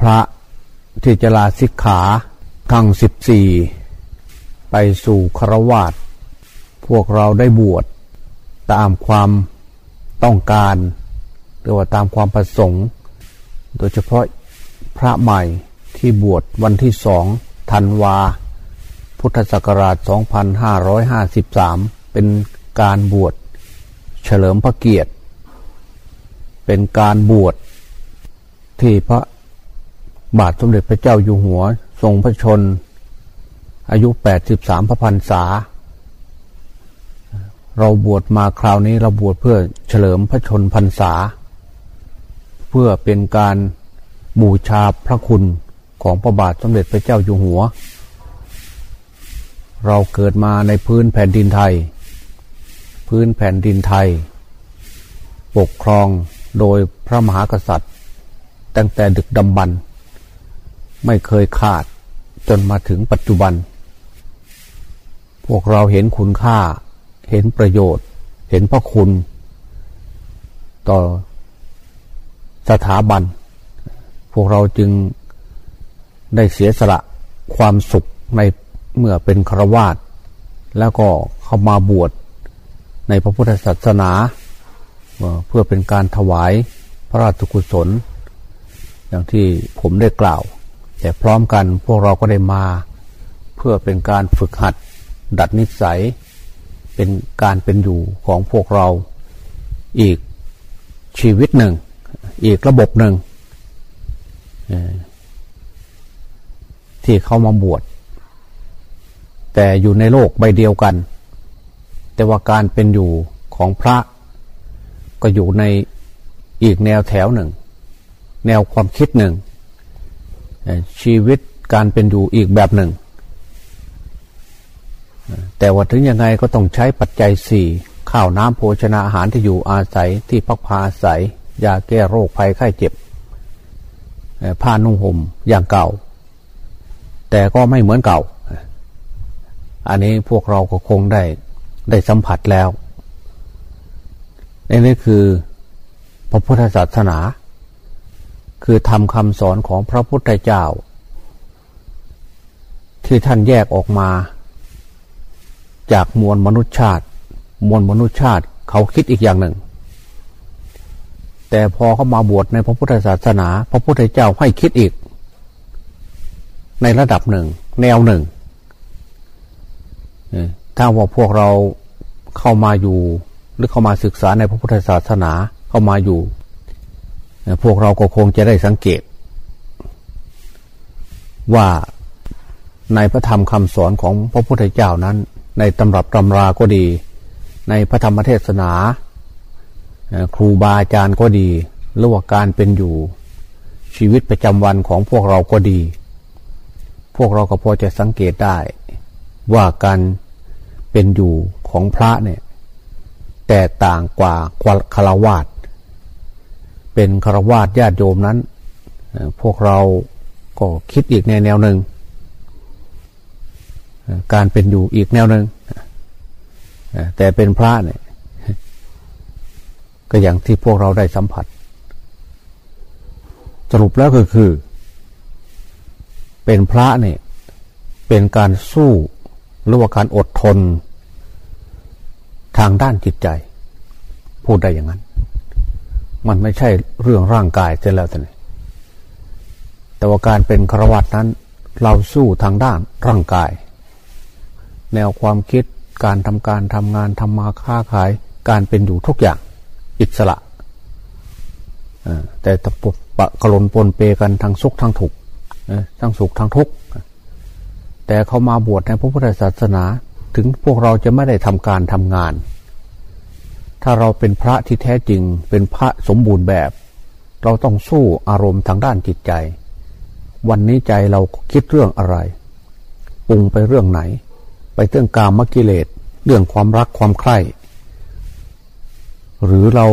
พระที่จะลาสิกขาทั้งสิบสี่ไปสู่ครวาสพวกเราได้บวชตามความต้องการ หรือว่าตามความประสงค์ โดยเฉพาะพระใหม่ที่บวชวันที่สองธันวา พุทธศักราช 2553 เป็นการบวชเฉลิมพระเกียรติ เป็นการบวชที่พระ บาทสมเด็จพระเจ้าอยู่หัว ทรงพระชน อายุ83พระพรรษา เราบวชมาคราวนี้เราบวชเพื่อเฉลิมพระชนพรรษา เพื่อเป็นการบูชาพระคุณของพระบาทสมเด็จพระเจ้าอยู่หัว เราเกิดมาในพื้นแผ่นดินไทย พื้นแผ่นดินไทย ปกครองโดยพระมหากษัตริย์ ตั้งแต่ดึกดำบรรพ์ ไม่เคยขาดจนมาถึงปัจจุบัน พวกเราเห็นคุณค่า เห็นประโยชน์ เห็นพระคุณ ต่อสถาบัน พวกเราจึงได้เสียสละความสุขในเมื่อเป็นครวาสแล้วก็เข้ามาบวชในพระพุทธศาสนา เพื่อเป็นการถวายพระราชกุศล อย่างที่ผมได้กล่าว แต่พร้อมกันพวกเราก็ได้มา เพื่อเป็นการฝึกหัด ดัดนิสัย เป็นการเป็นอยู่ของพวกเราอีกชีวิตหนึ่ง อีกระบบหนึ่งที่เข้ามาบวชแต่อยู่ในโลกใบเดียวกัน แต่ว่าการเป็นอยู่ของพระ ก็อยู่ในอีกแนวแถวหนึ่ง แนวความคิดหนึ่ง ชีวิตการเป็นอยู่อีกแบบหนึ่ง แต่ว่าถึงยังไงก็ต้องใช้ปัจจัยสี่ข้าวน้ำโภชนาอาหารที่อยู่อาศัยที่พักพาอาศัยยาแก้โรคภัยไข้เจ็บผ้านุ่งห่มอย่างเก่า แต่ก็ไม่เหมือนเก่า อันนี้พวกเราก็คงได้ได้สัมผัสแล้วนี่คือพระพุทธศาสนา คือทำคำสอนของพระพุทธเจ้า ที่ท่านแยกออกมา จากมวลมนุษยชาติ มวลมนุษยชาติเขาคิดอีกอย่างหนึ่ง แต่พอเขามาบวชในพระพุทธศาสนา พระพุทธเจ้าให้คิดอีก ในระดับหนึ่ง แนวหนึ่งถ้าว่าพวกเราเข้ามาอยู่ หรือเข้ามาศึกษาในพระพุทธศาสนาเข้ามาอยู่ พวกเราก็คงจะได้สังเกต ว่าในพระธรรมคำสอนของพระพุทธเจ้านั้น ในตำรับตำราก็ดี ในพระธรรมเทศนา ครูบาอาจารย์ก็ดีหรือว่าการเป็นอยู่ชีวิตประจำวันของพวกเราก็ดี พวกเราก็พอจะสังเกตได้ ว่าการเป็นอยู่ของพระเนี่ย แต่ต่างกว่าคารวาส เป็นครวาสญาติโยมนั้น พวกเราก็คิดอีกในแนวหนึ่ง การเป็นอยู่อีกแนวหนึ่ง แต่เป็นพระเนี่ยก็อย่างที่พวกเราได้สัมผัส สรุปแล้วก็คือ เป็นพระเนี่ยเป็นการสู้หรือว่าการอดทน ทางด้านจิตใจ พูดได้อย่างนั้น มันไม่ใช่เรื่องร่างกายเสียแล้วแต่นี่แต่ว่าการเป็นครวัตนั้น เราสู้ทางด้านร่างกาย แนวความคิดการทำการทำงานทำมาค้าขาย การเป็นอยู่ทุกอย่างอิสระแต่ตะปุปะกลนปนเปกันทั้งสุขทั้งทุกทั้งสุขทั้งทุกข์แต่เขามาบวชในพระพุทธศาสนา ถึงพวกเราจะไม่ได้ทำการทำงาน ถ้าเราเป็นพระที่แท้จริง เป็นพระสมบูรณ์แบบ เราต้องสู้อารมณ์ทางด้านจิตใจ วันนี้ใจเราคิดเรื่องอะไรปรุงไปเรื่องไหน ไปเรื่องกามกิเลสเรื่องความรักความใคร่หรือเรา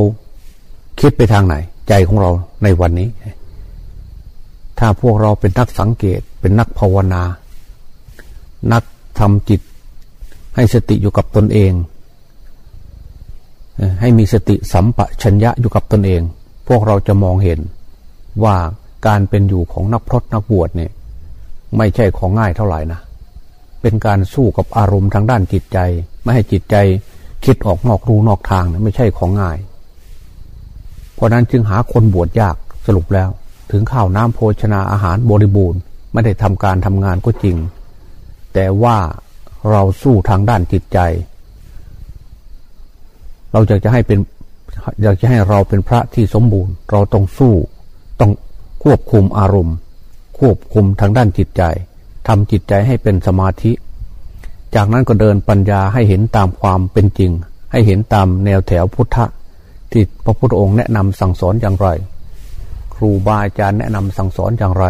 คิดไปทางไหน ใจของเราในวันนี้ ถ้าพวกเราเป็นนักสังเกตเป็นนักภาวนา นักทำจิตให้สติอยู่กับตนเอง ให้มีสติสัมปชัญญะอยู่กับตนเอง พวกเราจะมองเห็นว่าการเป็นอยู่ของนักพรตนักบวชเนี่ย ไม่ใช่ของง่ายเท่าไหร่นะ เป็นการสู้กับอารมณ์ทางด้านจิตใจ ไม่ให้จิตใจคิดออกนอกรูนอกทางนี่ยไม่ใช่ของง่าย เพราะนั้นจึงหาคนบวชยากสรุปแล้ว ถึงข้าวน้ำโภชนาอาหารบริบูรณ์ ไม่ได้ทำการทำงานก็จริง แต่ว่าเราสู้ทางด้านจิตใจ เราอยากจะให้เป็นอยากจะให้เราเป็นพระที่สมบูรณ์ เราต้องสู้ต้องควบคุมอารมณ์ ควบคุมทางด้านจิตใจทำจิตใจให้เป็นสมาธิ จากนั้นก็เดินปัญญาให้เห็นตามความเป็นจริง ให้เห็นตามแนวแถวพุทธะที่พระพุทธองค์แนะนำสั่งสอนอย่างไร ครูบาอาจารย์แนะนำสั่งสอนอย่างไร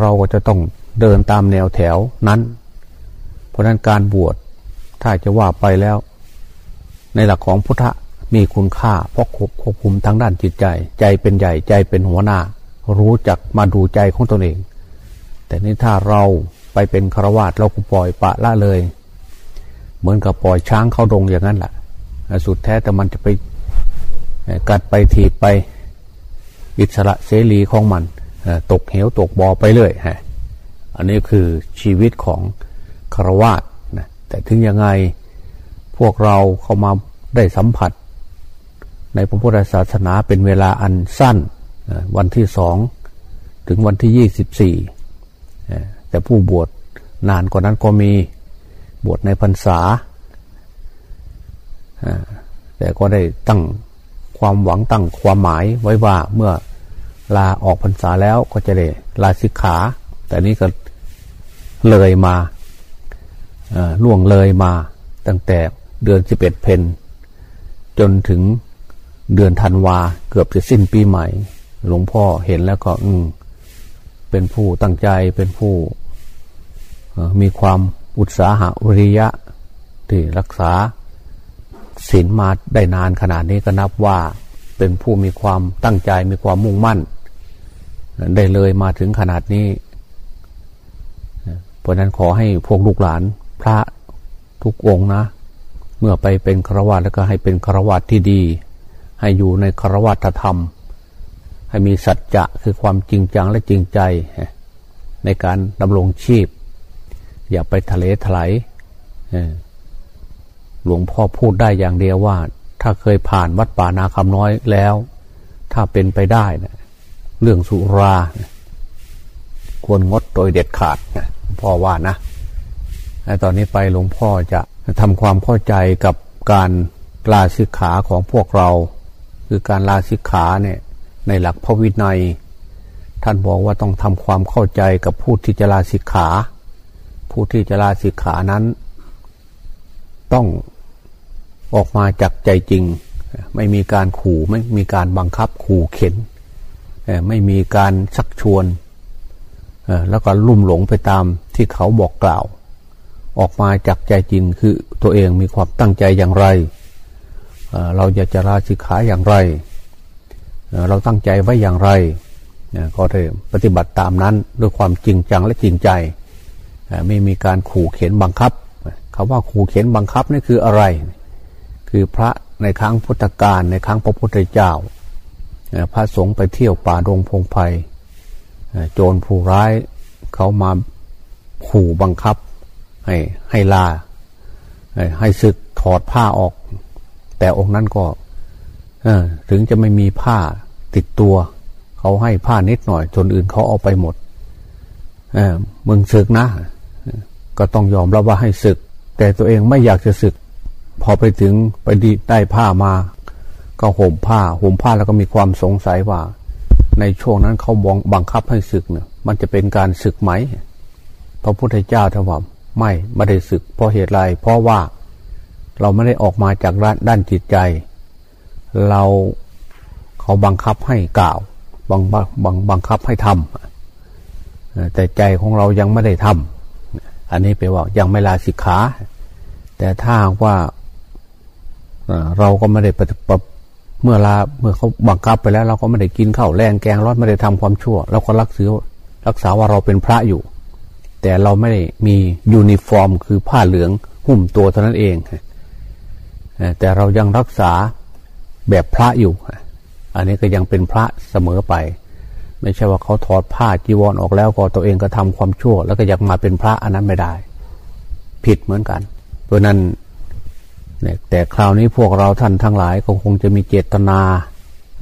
เราก็จะต้องเดินตามแนวแถวนั้น เพราะนั้นการบวชถ้าจะว่าไปแล้ว ในหลักของพุทธมีคุณค่าเพราะควบคุมทางด้านจิตใจ ใจเป็นใหญ่ใจเป็นหัวหน้า รู้จักมาดูใจของตนเอง แต่นี่ถ้าเราไปเป็นฆราวาสเราก็ปล่อยปะละเลย เหมือนกับปล่อยช้างเข้าดงอย่างนั้นแหละสุดแท้แต่มันจะไปกัดไปถีบไป อิสระเสรีของมันตกเหวตกบอไปเรื่อยฮะอันนี้คือชีวิตของฆราวาสนะแต่ถึงยังไง พวกเราเข้ามาได้สัมผัส ในพระพุทธศาสนาเป็นเวลาอันสั้น วันที่สองถึงวันที่ยี่สิบสี่แต่ผู้บวชนานกว่านั้นก็มีบวชในพรรษา แต่ก็ได้ตั้งความหวังตั้งความหมายไว้ว่าเมื่อลาออกพรรษาแล้วก็จะได้ลาสิกขา แต่นี้ก็เลยมาล่วงเลยมาตั้งแต่ เดือนสิบเอ็ดเพนจนถึงเดือนธันวาเกือบจะสิ้นปีใหม่ หลวงพ่อเห็นแล้วก็ อืมเป็นผู้ตั้งใจเป็นผู้มีความอุตสาหะวิริยะ ที่รักษาศีลมาได้นานขนาดนี้ก็นับว่าเป็นผู้มีความตั้งใจมีความมุ่งมั่น ได้เลยมาถึงขนาดนี้ เพราะนั้นขอให้พวกลูกหลานพระทุกองนะ มื่อไปเป็นฆราวาสแล้วก็ให้เป็นฆราวาสที่ดี ให้อยู่ในคารวัตธรรม ให้มีสัจจะคือความจริงจังและจริงใจ ในการดำรงชีพ อย่าไปทะเลถลายหลวงพ่อพูดได้อย่างเดียวว่า ถ้าเคยผ่านวัดป่านาคำน้อยแล้ว ถ้าเป็นไปได้นะเรื่องสุรา ควรงดโดยเด็ดขาดนะพ่อว่านะตอนนี้ไปหลวงพ่อจะ ทำความเข้าใจกับการลาสิกขาของพวกเรา คือการลาสิกขาเนี่ยในหลักพระวินัย ท่านบอกว่าต้องทำความเข้าใจกับผู้ที่จะลาสิกขา ผู้ที่จะลาสิกขานั้น ต้องออกมาจากใจจริง ไม่มีการขู่ไม่มีการบังคับขู่เข็น ไม่มีการชักชวน แล้วก็ลุ่มหลงไปตามที่เขาบอกกล่าว ออกมาจากใจจริงคือตัวเองมีความตั้งใจอย่างไร เราจะจะลาสิกขาอย่างไร เราตั้งใจไว้อย่างไร ก็ได้ปฏิบัติตามนั้นด้วยความจริงจังและจริงใจ ไม่มีการขู่เข็นบังคับคาว่าขู่เข็นบังคับนี่คืออะไร คือพระในครั้งพุทธกาลในครั้งพระพุทธเจ้า พระสงฆ์ไปเที่ยวป่าดงพงไพ่โจรผู้ร้ายเขามาขู่บังคับ ให้ให้ลา ให้ศึกถอดผ้าออก แต่องค์นั้นก็ถึงจะไม่มีผ้าติดตัว เขาให้ผ้านิดหน่อยจนอื่นเขาเอาไปหมดมึงศึกนะ ก็ต้องยอมรับว่าให้ศึก แต่ตัวเองไม่อยากจะศึก พอไปถึงไปดีได้ผ้ามา ก็ห่มผ้าห่มผ้าแล้วก็มีความสงสัยว่า ในช่วงนั้นเขาบังคับให้ศึกเนี่ยมันจะเป็นการศึกไหมพระพุทธเจ้าท่านว่า ไม่ไม่ได้ศึกเพราะเหตุไรเพราะว่าเราไม่ได้ออกมาจากด้านจิตใจ เราเขาบังคับให้กล่าวบังบังบังคับให้ทำแต่ใจของเรายังไม่ได้ทำอันนี้แปลว่ายังไม่ลาสิกขา แต่ถ้าว่าเราก็ไม่ได้ปฏิบัติเมื่อเราเมื่อเขาบังคับไปแล้ว เราก็ไม่ได้กินข้าวแลงแกงร้อนไม่ได้ทำความชั่ว เราก็รักษารักษาว่าเราเป็นพระอยู่ แต่เราไม่ได้มียูนิฟอร์ม คือผ้าเหลืองหุ้มตัวเท่านั้นเองแต่เรายังรักษาแบบพระอยู่ อันนี้ก็ยังเป็นพระเสมอไป ไม่ใช่ว่าเขาถอดผ้าจีวรออกแล้วก็ตัวเองก็ทำความชั่ว แล้วก็อยากมาเป็นพระอันนั้นไม่ได้ ผิดเหมือนกัน เพราะนั้นแต่คราวนี้พวกเราท่านทั้งหลายก็คงจะมีเจตนา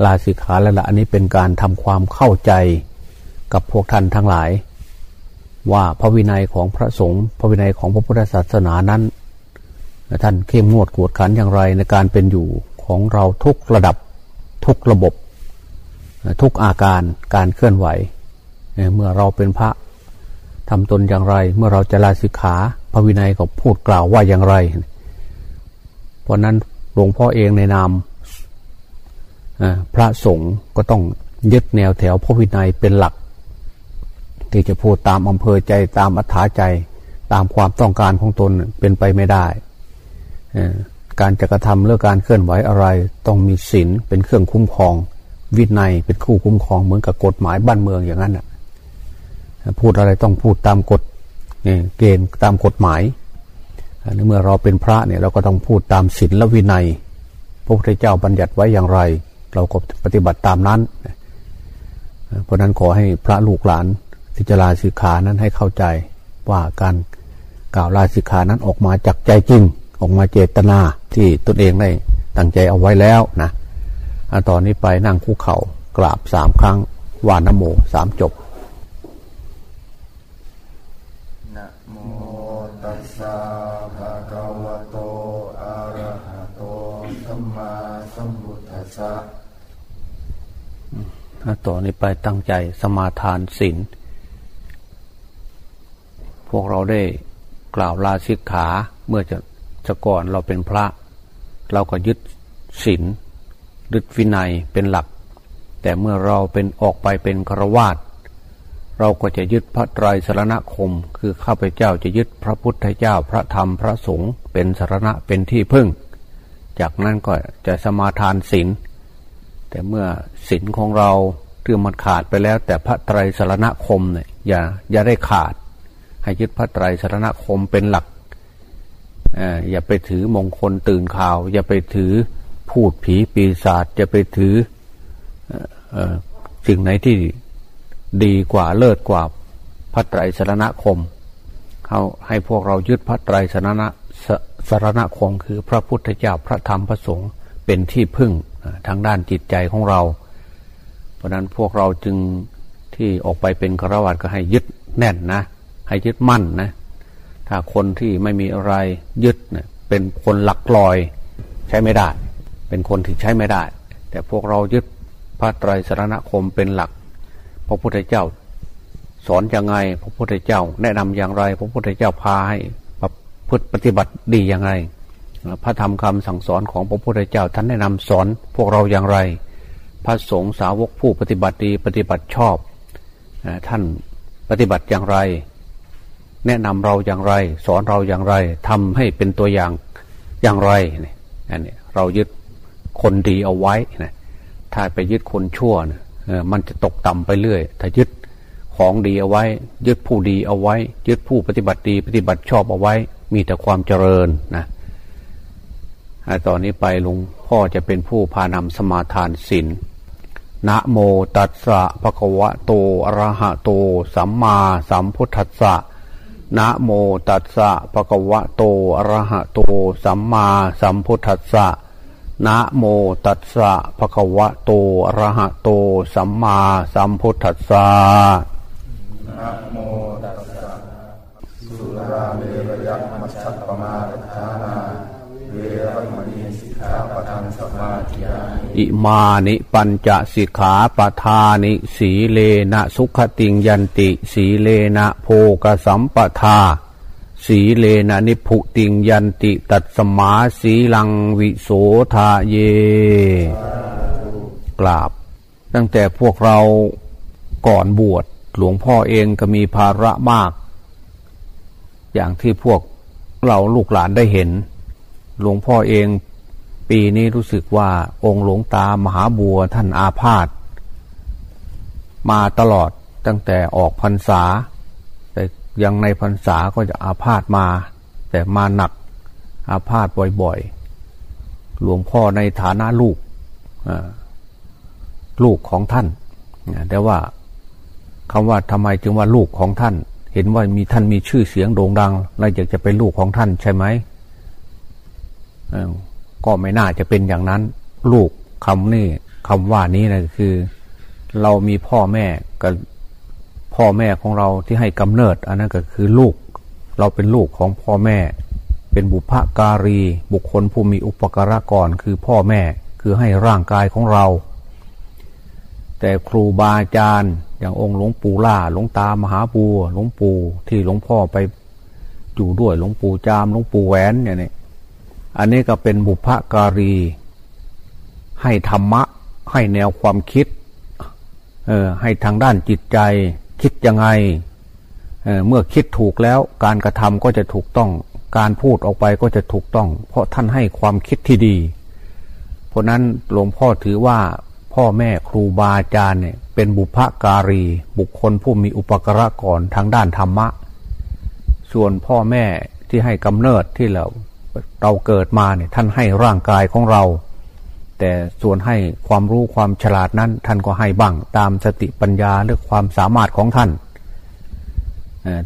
ลาสิกขาแล้วละอันนี้เป็นการทำความเข้าใจกับพวกท่านทั้งหลาย ว่าพระวินัยของพระสงฆ์พระวินัยของพระพุทธศาสนานั้น ท่านเข้มงวดกวดขันอย่างไรในการเป็นอยู่ของเราทุกระดับทุกระบบ ทุกอาการการเคลื่อนไหว เมื่อเราเป็นพระทำตนอย่างไร เมื่อเราจะลาสิกขาพระวินัยก็พูดกล่าวว่าอย่างไร เพราะนั้นหลวงพ่อเองในนามพระสงฆ์ก็ต้องยึดแนวแถวพระวินัยเป็นหลัก ที่จะพูดตามอำเภอใจตามอัธยาใจตามความต้องการของตนเป็นไปไม่ได้การจะกระทำเรื่องการเคลื่อนไหวอะไร ต้องมีศีลเป็นเครื่องคุ้มครอง วินัยเป็นคู่คุ้มครองเหมือนกับกฎหมายบ้านเมืองอย่างนั้นพูดอะไรต้องพูดตามกฎเกณฑ์ตามกฎหมายเมื่อเราเป็นพระเนี่ยเราก็ต้องพูดตามศีลและวินัย พระพุทธเจ้าบัญญัติไว้อย่างไร เราก็ปฏิบัติตามนั้น เพราะนั้นขอให้พระลูกหลาน ที่จะลาสิกขานั้นให้เข้าใจว่าการกล่าวลาสิกขานั้นออกมาจากใจจริง ออกมาเจตนาที่ตนเองได้ตั้งใจเอาไว้แล้วนะตอนนี้ไปนั่งคู่เขา่ากราบสามครั้งวานโมสามจบนะโมตัสสะภะคะวะโตอะระหะโตสัมมาสัมพุทธัสสะต่อนนี้ไปตั้งใจสมาทานศีล พวกเราได้กล่าวลาสิกขาเมื่อจะจะก่อนเราเป็นพระ เราก็ยึดศีลยึดวินัยเป็นหลัก แต่เมื่อเราเป็นออกไปเป็นฆราวาสเราก็จะยึดพระไตรสรณคม คือข้าพเจ้าจะยึดพระพุทธเจ้าพระธรรมพระสงฆ์เป็นสรณะเป็นที่พึ่ง จากนั้นก็จะสมาทานศีลแต่เมื่อศีลของเราเรื่องมันขาดไปแล้ว แต่พระไตรสรณคมเนี่ยอย่าอย่าได้ขาด ให้ยึดพระไตรสรณคมเป็นหลักอย่าไปถือมงคลตื่นข่าว อย่าไปถือพูดผีปีศาจอย่าไปถือสิ่งไหนที่ดีกว่าเลิศกว่าพระไตรสรณคมเขาให้พวกเรายึดพระไตรสรณะสรณคมคือพระพุทธเจ้าพระธรรมพระสงฆ์เป็นที่พึ่งทางด้านจิตใจของเรา เพราะนั้นพวกเราจึงที่ออกไปเป็นกระวัดก็ให้ยึดแน่นนะ ให้ยึดมั่นนะ ถ้าคนที่ไม่มีอะไรยึดเนี่ยเป็นคนหลักลอยใช้ไม่ได้ เป็นคนที่ใช้ไม่ได้ แต่พวกเรายึดพระไตรสรณคมเป็นหลัก พระพุทธเจ้า สอนอยังไง พระพุทธเจ้า แนะนำอย่างไร พระพุทธเจ้าพาให้พปฏิบัติดีอย่างไรพระธรรมคำสั่งสอนของพระพุทธเจ้าท่านแนะนำสอนพวกเราอย่างไร พระสงฆ์สาวกผู้ปฏิบัติดีปฏิบัติชอบ ท่านปฏิบัติอย่างไร แนะนำเราอย่างไร สอนเราอย่างไรทำให้เป็นตัวอย่างอย่างไรนี่อันนี้เรายึดคนดีเอาไว้นะถ้าไปยึดคนชั่วนะมันจะตกต่ำไปเรื่อย ถ้ายึดของดีเอาไว้ ยึดผู้ดีเอาไว้ ยึดผู้ปฏิบัติดี ปฏิบัติชอบเอาไว้ มีแต่ความเจริญนะตอนนี้ไปลุงพ่อจะเป็นผู้พานำสมาทานศีลนะโมตัสสะภะคะวะโต อะระหะโต สัมมาสัมพุทธัสสะ นะโมตัสสะภะคะวะโตอะระหะโต สัมมาสัมพุทธัสสะนะโมตัสสะภะคะวะโตอะระหะโต สัมมาสัมพุทธัสสะนะโมตัสสะสุราเมรยมัชฌปมาทานา เวรมณีสิกขาปทังสมาธิยา อิมานิปัญจสิกขาปทานิสีเลนะสุขติงยันติ สีเลนะโพกสัมปทา สีเลนะนิพุติงยันติตัดสมาสีลังวิโสทาเย กราบ ตั้งแต่พวกเราก่อนบวชหลวงพ่อเองก็มีภาระมาก อย่างที่พวกเราลูกหลานได้เห็น หลวงพ่อเอง ปีนี้รู้สึกว่าองค์หลวงตามหาบัวท่านอาพาธมาตลอดตั้งแต่ออกพรรษา แต่ยังในพรรษาก็จะอาพาธมา แต่มาหนักอาพาธบ่อยๆ หลวงพ่อในฐานะลูกลูกของท่านแต่ว่าคำว่าทำไมจึงว่าลูกของท่าน เห็นว่ามีท่านมีชื่อเสียงโด่งดังแล้วอยากจะเป็นลูกของท่านใช่ไหม ก็ไม่น่าจะเป็นอย่างนั้น ลูกคำนี้คำว่านี้นะคือ เรามีพ่อแม่กับพ่อแม่ของเราที่ให้กำเนิด อันนั้นก็คือลูก เราเป็นลูกของพ่อแม่ เป็นบุพการี บุคคลผู้มีอุปการะก่อนคือพ่อแม่คือให้ร่างกายของเรา แต่ครูบาอาจารย์อย่างองค์หลวงปู่ล่าหลวงตามหาปูหลวงปู่ที่หลวงพ่อไปอยู่ด้วยหลวงปู่จามหลวงปู่แหวนเนี่ยนี่ อันนี้ก็เป็นบุพการี ให้ธรรมะ ให้แนวความคิด เออให้ทางด้านจิตใจ คิดยังไงเเมื่อคิดถูกแล้ว การกระทำก็จะถูกต้อง การพูดออกไปก็จะถูกต้อง เพราะท่านให้ความคิดที่ดี เพราะนั้นหลวงพ่อถือว่าพ่อแม่ครูบาอาจารย์เนี่ยเป็นบุพการี บุคคลผู้มีอุปกระก่อนทางด้านธรรมะ ส่วนพ่อแม่ที่ให้กำเนิดที่เรา เราเกิดมาเนี่ยท่านให้ร่างกายของเรา แต่ส่วนให้ความรู้ความฉลาดนั้น ท่านก็ให้บ้างตามสติปัญญาหรือความสามารถของท่าน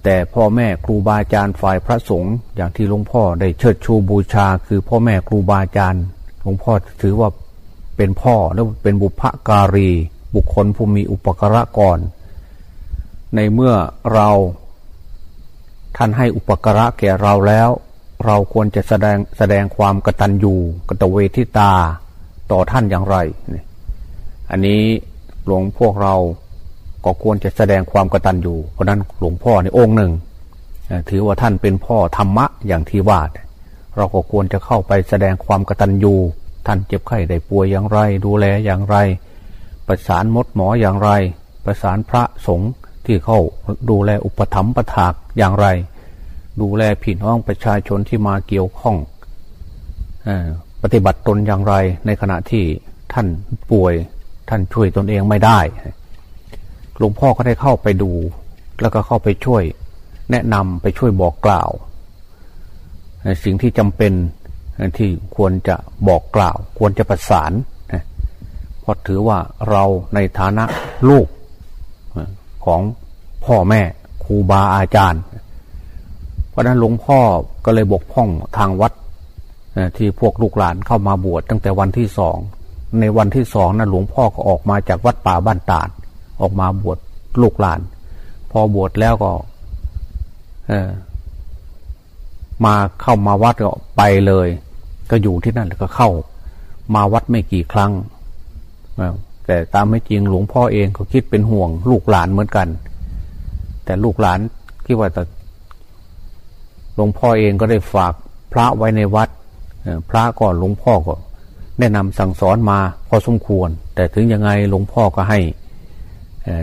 แต่พ่อแม่ครูบาอาจารย์ฝ่ายพระสงฆ์อย่างที่หลวงพ่อได้เชิดชูบูชา คือพ่อแม่ครูบาอาจารย์หลวงพ่อถือว่าเป็นพ่อแล้วเป็นบุพการี บุคคลผู้มีอุปการะก่อน ในเมื่อเราท่านให้อุปการะแก่เราแล้ว เราควรจะแสดงแสดงความกตัญญูกตเวทิตาต่อท่านอย่างไรอันนี้หลวงพวกเราก็ควรจะแสดงความกตัญญูเพราะนั้นหลวงพ่อในองค์หนึ่ง ถือว่าท่านเป็นพ่อธรรมะอย่างที่ว่าเราก็ควรจะเข้าไปแสดงความกตัญญูท่านเจ็บไข้ได้ป่วยอย่างไร ดูแลอย่างไร ประสานมดหมออย่างไร ประสานพระสงฆ์ที่เข้าดูแลอุปถัมภ์ประถากอย่างไร ดูแลพี่น้องประชาชนที่มาเกี่ยวข้องอปฏิบัติตนอย่างไรในขณะที่ท่านป่วยท่านช่วยตนเองไม่ได้หลวงพ่อก็ได้เข้าไปดู แล้วก็เข้าไปช่วย แนะนำไปช่วยบอกกล่าว สิ่งที่จำเป็นที่ควรจะบอกกล่าว ควรจะประสานเพราะถือว่าเราในฐานะลูกของพ่อแม่ครูบาอาจารย์ ราะนั้นหลวงพ่อก็เลยบกพ่องทางวัดที่พวกลูกหลานเข้ามาบวชตั้งแต่วันที่สองในวันที่สองนั้นหลวงพ่อก็ออกมาจากวัดป่าบ้านตาด ออกมาบวชลูกหลาน พอบวชแล้วก็มาเข้ามาวัดก็ไปเลย ก็อยู่ที่นั่นแล้วก็เข้า มาวัดไม่กี่ครั้งแต่ตามไม่จริงหลวงพ่อเองก็คิดเป็นห่วง ลูกหลานเหมือนกัน แต่ลูกหลานคิดว่าแต่ หลวงพ่อเองก็ได้ฝากพระไว้ในวัดพระก่อนหลวงพ่อก็แนะนำสั่งสอนมาพอสมควร แต่ถึงยังไงหลวงพ่อก็ให้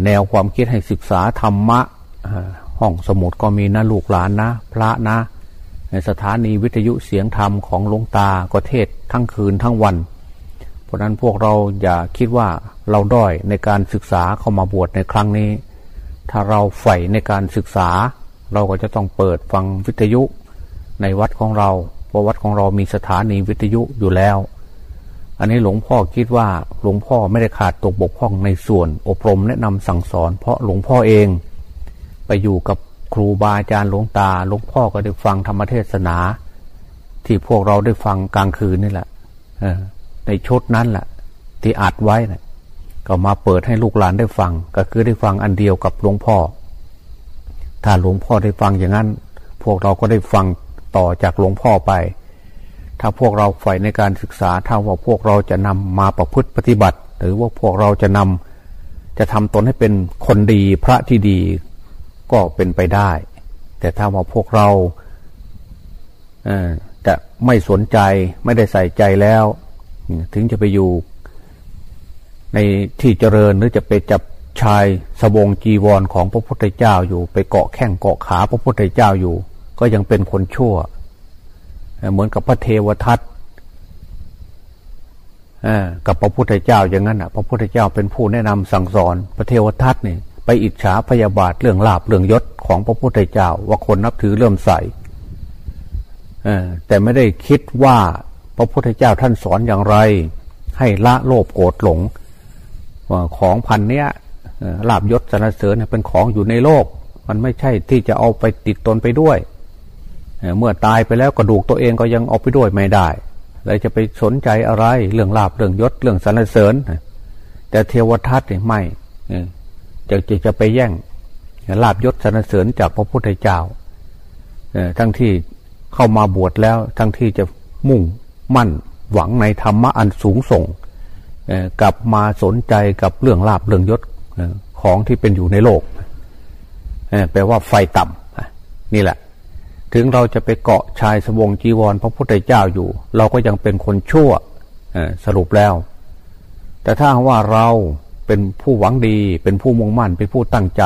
แนวความคิดให้ศึกษาธรรมะห้องสมุดก็มีนะลูกหลานนะ พระนะสถานีวิทยุเสียงธรรมของหลวงตาก็เทศทั้งคืนทั้งวัน เพราะนั้นพวกเราอย่าคิดว่าเราด้อยในการศึกษาเข้ามาบวชในครั้งนี้ ถ้าเราใฝ่ในการศึกษา เราก็จะต้องเปิดฟังวิทยุในวัดของเรา เพราะวัดของเรามีสถานีวิทยุอยู่แล้ว อันนี้หลวงพ่อคิดว่าหลวงพ่อไม่ได้ขาดตกบกพร่องในส่วน อบรมแนะนำสั่งสอน เพราะหลวงพ่อเอง ไปอยู่กับครูบาอาจารย์หลวงตาหลวงพ่อก็ได้ฟังธรรมเทศนา ที่พวกเราได้ฟังกลางคืนนี่แหละในชุดนั้นแหละที่อัดไว้นะก็มาเปิดให้ลูกหลานได้ฟัง ก็คือได้ฟังอันเดียวกับหลวงพ่อ ถ้าหลวงพ่อได้ฟังอย่างนั้น พวกเราก็ได้ฟังต่อจากหลวงพ่อไป ถ้าพวกเราใฝ่ในการศึกษาถ้าว่าพวกเราจะนำมาประพฤติปฏิบัติ หรือว่าพวกเราจะนำจะทำตนให้เป็นคนดีพระที่ดีก็เป็นไปได้ แต่ถ้าว่าพวกเราจะไม่สนใจไม่ได้ใส่ใจแล้ว ถึงจะไปอยู่ในที่เจริญหรือจะไปจับ ชายสบงจีวรของพระพุทธเจ้าอยู่ ไปเกาะแข้งเกาะขาพระพุทธเจ้าอยู่ ก็ยังเป็นคนชั่ว เหมือนกับพระเทวทัตกับพระพุทธเจ้าอย่างนั้นอะ พระพุทธเจ้าเป็นผู้แนะนำสั่งสอนพระเทวทัตเนี่ยไปอิจฉาพยาบาทเรื่องลาบเรื่องยศของพระพุทธเจ้า ว่าคนนับถือเลื่อมใสแต่ไม่ได้คิดว่าพระพุทธเจ้าท่านสอนอย่างไร ให้ละโลภโกรธหลงของพันเนี้ย ลาบยศสรรเสริญเป็นของอยู่ในโลก มันไม่ใช่ที่จะเอาไปติดตนไปด้วย เมื่อตายไปแล้วกระดูกตัวเองก็ยังเอาไปด้วยไม่ได้เลยจะไปสนใจอะไรเรื่องลาบเรื่องยศเรื่องสรรเสริญ แต่เทวทัตเนี่ยไม่จะจะจะไปแย่งลาบยศสรรเสริญจากพระพุทธเจ้าทั้งที่เข้ามาบวชแล้วทั้งที่จะมุ่งมั่นหวังในธรรมะอันสูงส่งกลับมาสนใจกับเรื่องลาบเรื่องยศ ของที่เป็นอยู่ในโลกแปลว่าไฟต่ำนี่แหละ ถึงเราจะไปเกาะชายสวงจีวรพระพุทธเจ้าอยู่ เราก็ยังเป็นคนชั่วสรุปแล้ว แต่ถ้าว่าเราเป็นผู้หวังดี เป็นผู้มุ่งมั่น เป็นผู้ตั้งใจ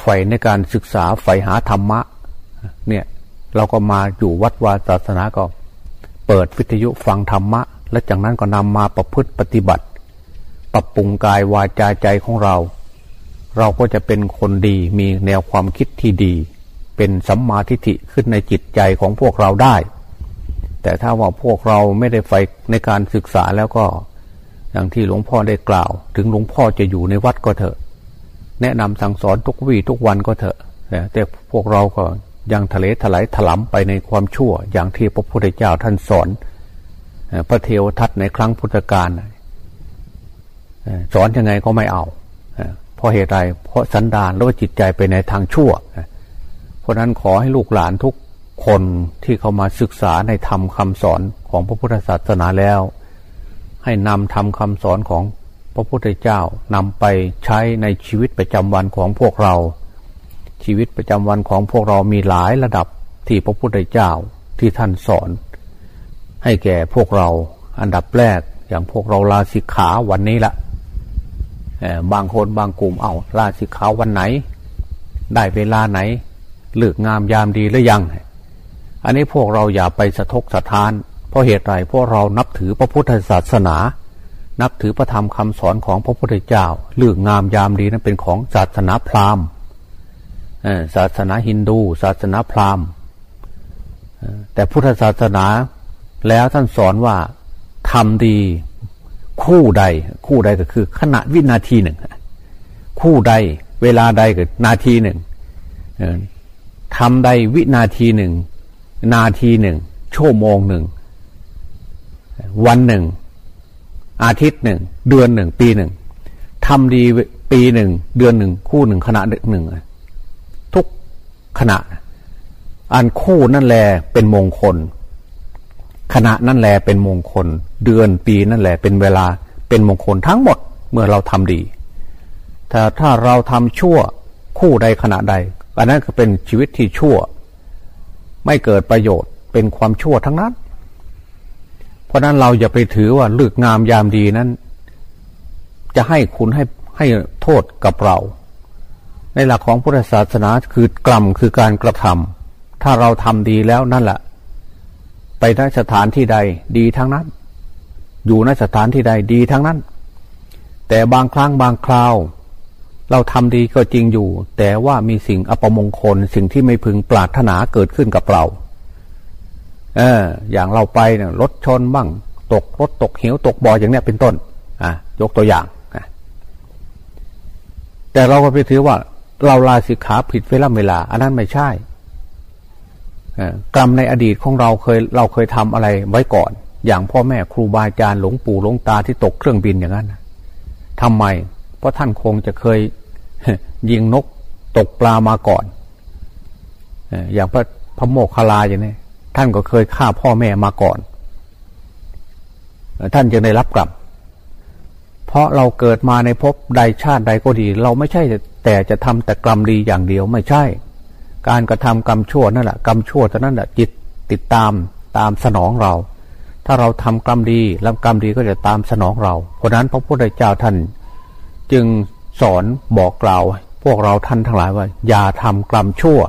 ใฝ่ในการศึกษาใฝ่หาธรรมะ เนี่ยเราก็มาอยู่วัดวาศาสนาก็ เปิดวิทยุฟังธรรมะ และจากนั้นก็นำมาประพฤติปฏิบัติ ปรับปรุงกายวาจาใจของเรา เราก็จะเป็นคนดีมีแนวความคิดที่ดี เป็นสัมมาทิฏฐิขึ้นในจิตใจของพวกเราได้ แต่ถ้าว่าพวกเราไม่ได้ใฝ่ในการศึกษาแล้วก็ อย่างที่หลวงพ่อได้กล่าว ถึงหลวงพ่อจะอยู่ในวัดก็เถอะ แนะนำสั่งสอนทุกวี่ทุกวันก็เถอะแต่พวกเราก็ยังทะเลถลายถลำไปในความชั่ว อย่างที่พระพุทธเจ้าท่านสอน พระเทวทัตในครั้งพุทธกาล สอนยังไงก็ไม่เอาเพราะเหตุใดเพราะสันดานแล้วจิตใจไปในทางชั่ว เพราะนั้นขอให้ลูกหลานทุกคนที่เข้ามาศึกษาในธรรมคำสอนของพระพุทธศาสนาแล้ว ให้นำธรรมคำสอนของพระพุทธเจ้านำไปใช้ในชีวิตประจำวันของพวกเรา ชีวิตประจำวันของพวกเรามีหลายระดับที่พระพุทธเจ้าที่ท่านสอน ให้แก่พวกเราอันดับแรกอย่างพวกเราลาสิกขาวันนี้ละ บางคนบางกลุ่มเอาลาสิกขาวันไหน ได้เวลาไหนเลือกงามยามดีหรือยัง อันนี้พวกเราอย่าไปสะทกสะทาน เพราะเหตุไรเพราะเรานับถือพระพุทธศาสนา นับถือพระธรรมคำสอนของพระพุทธเจ้าเรื่องงามยามดีนั้นเป็นของศาสนาพราหมณ์ศาสนาฮินดู ศาสนาพราหมณ์แต่พุทธศาสนาแล้วท่านสอนว่าทำดี คู่ใด คู่ใดก็คือ ขณะวินาทีหนึ่ง คู่ใด เวลาใดก็นาทีหนึ่งทำใดวินาทีหนึ่ง นาทีหนึ่ง ชั่วโมงหนึ่ง วันหนึ่ง อาทิตย์หนึ่ง เดือนหนึ่ง ปีหนึ่งทำดีปีหนึ่ง เดือนหนึ่ง คู่หนึ่งขณะหนึ่งทุกขณะ อันคู่นั่นแหละเป็นมงคล ขณะนั่นแหละเป็นมงคล เดือนปีนั่นแหละเป็นเวลาเป็นมงคลทั้งหมดเมื่อเราทำดีถ้าถ้าเราทำชั่วคู่ใดขณะใด อันนั้นก็เป็นชีวิตที่ชั่ว ไม่เกิดประโยชน์เป็นความชั่วทั้งนั้น เพราะนั้นเราอย่าไปถือว่าเลือกงามยามดีนั้น จะให้คุณให้ให้โทษกับเรา ในหลักของพุทธศาสนาคือกรรมคือการกระทำถ้าเราทำดีแล้วนั่นแหละ ไปในสถานที่ใดดีทั้งนั้น อยู่ในสถานที่ใดดีทั้งนั้น แต่บางครั้งบางคราว เราทำดีก็จริงอยู่ แต่ว่ามีสิ่งอัปมงคลสิ่งที่ไม่พึงปรารถนาเกิดขึ้นกับเรา เออ อย่างเราไปเนี่ยรถชนบ้าง ตกรถตกเหวตกบ่ออย่างเนี้ยเป็นต้น อะยกตัวอย่างแต่เราก็ไปถือว่า เราลาสิกขาผิดเวลาเวลา อันนั้นไม่ใช่ กรรมในอดีตของเราเคยเราเคยทำอะไรไว้ก่อน อย่างพ่อแม่ครูบาอาจารย์หลวงปู่หลวงตาที่ตกเครื่องบินอย่างนั้นทำไม เพราะท่านคงจะเคยยิงนกตกปลามาก่อนอย่างพระพระโมคคลาอย่างนี้ท่านก็เคยฆ่าพ่อแม่มาก่อน ท่านจึงได้รับกรรมเพราะเราเกิดมาในภพใดชาติใดก็ดี เราไม่ใช่แต่จะทำแต่กรรมดีอย่างเดียวไม่ใช่ การกระทำกรรมชั่วนั่นแหละกรรมชั่วเท่านั้นแหละจิตติดตามตามสนองเรา ถ้าเราทำกรรมดีแล้วกรรมดีก็จะตามสนองเรา เพราะนั้นพระพุทธเจ้าท่านจึงสอนบอกกล่าว พวกเราท่านทั้งหลายว่า อย่าทำกรรมชั่ว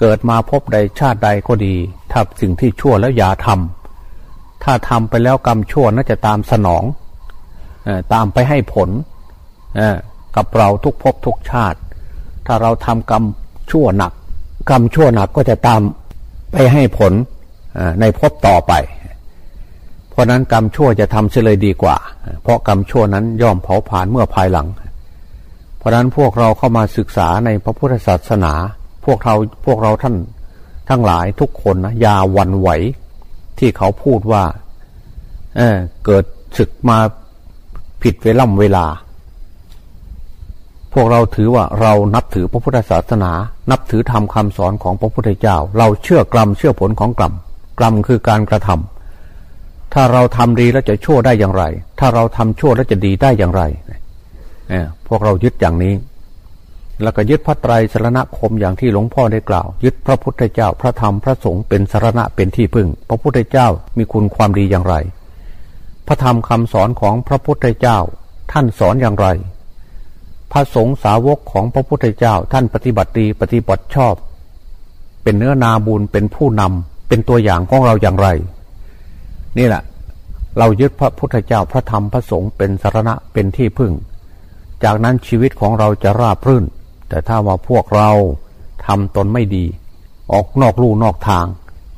เกิดมาพบใดชาติใดก็ดีถ้าสิ่งที่ชั่วแล้วอย่าทำถ้าทำไปแล้วกรรมชั่วน่าจะตามสนองตามไปให้ผลกับเราทุกภพทุกชาติ ถ้าเราทำกรรม ชั่วหนัก กรรมชั่วหนักก็จะตามไปให้ผลในภพต่อไป เพราะนั้นกรรมชั่วจะทำเฉลยดีกว่า เพราะกรรมชั่วนั้นย่อมเผาผลาญเมื่อภายหลัง เพราะนั้นพวกเราเข้ามาศึกษาในพระพุทธศาสนา พวกเราพวกเราท่านทั้งหลายทุกคนนะยาวันไหวที่เขาพูดว่าเเกิดศึกมาผิดเวล่ำเวลา พวกเราถือว่าเรานับถือพระพุทธศาสนา นับถือธรรมคาสอนของพระพุทธเจ้า เราเชื่อกรรมเชื่อผลของกรรมกรรมคือการกระทำถ้าเราทำดีแล้วจะชั่วได้อย่างไร ถ้าเราทำชั่วแล้วจะดีได้อย่างไรเนีพวกเรายึดอย่างนี้ แล้วก็ยึดพระไตรสรณคมอย่างที่หลวงพ่อได้กล่าว ยึดพระพุทธเจ้าพระธรรมพระสงฆ์เป็นสารณะเป็นที่พึ่ง พระพุทธเจ้ามีคุณความดีอย่างไร พระธรรมคำสอนของพระพุทธเจ้า ท่านสอนอย่างไร พระสงฆ์สาวกของพระพุทธเจ้า ท่านปฏิบัติดีปฏิบัติชอบ เป็นเนื้อนาบุญเป็นผู้นำเป็นตัวอย่างของเราอย่างไร นี่แหละ เรายึดพระพุทธเจ้าพระธรรมพระสงฆ์เป็นสารณะเป็นที่พึ่ง จากนั้นชีวิตของเราจะราบรื่น แต่ถ้าว่าพวกเราทำตนไม่ดี ออกนอกลู่นอกทาง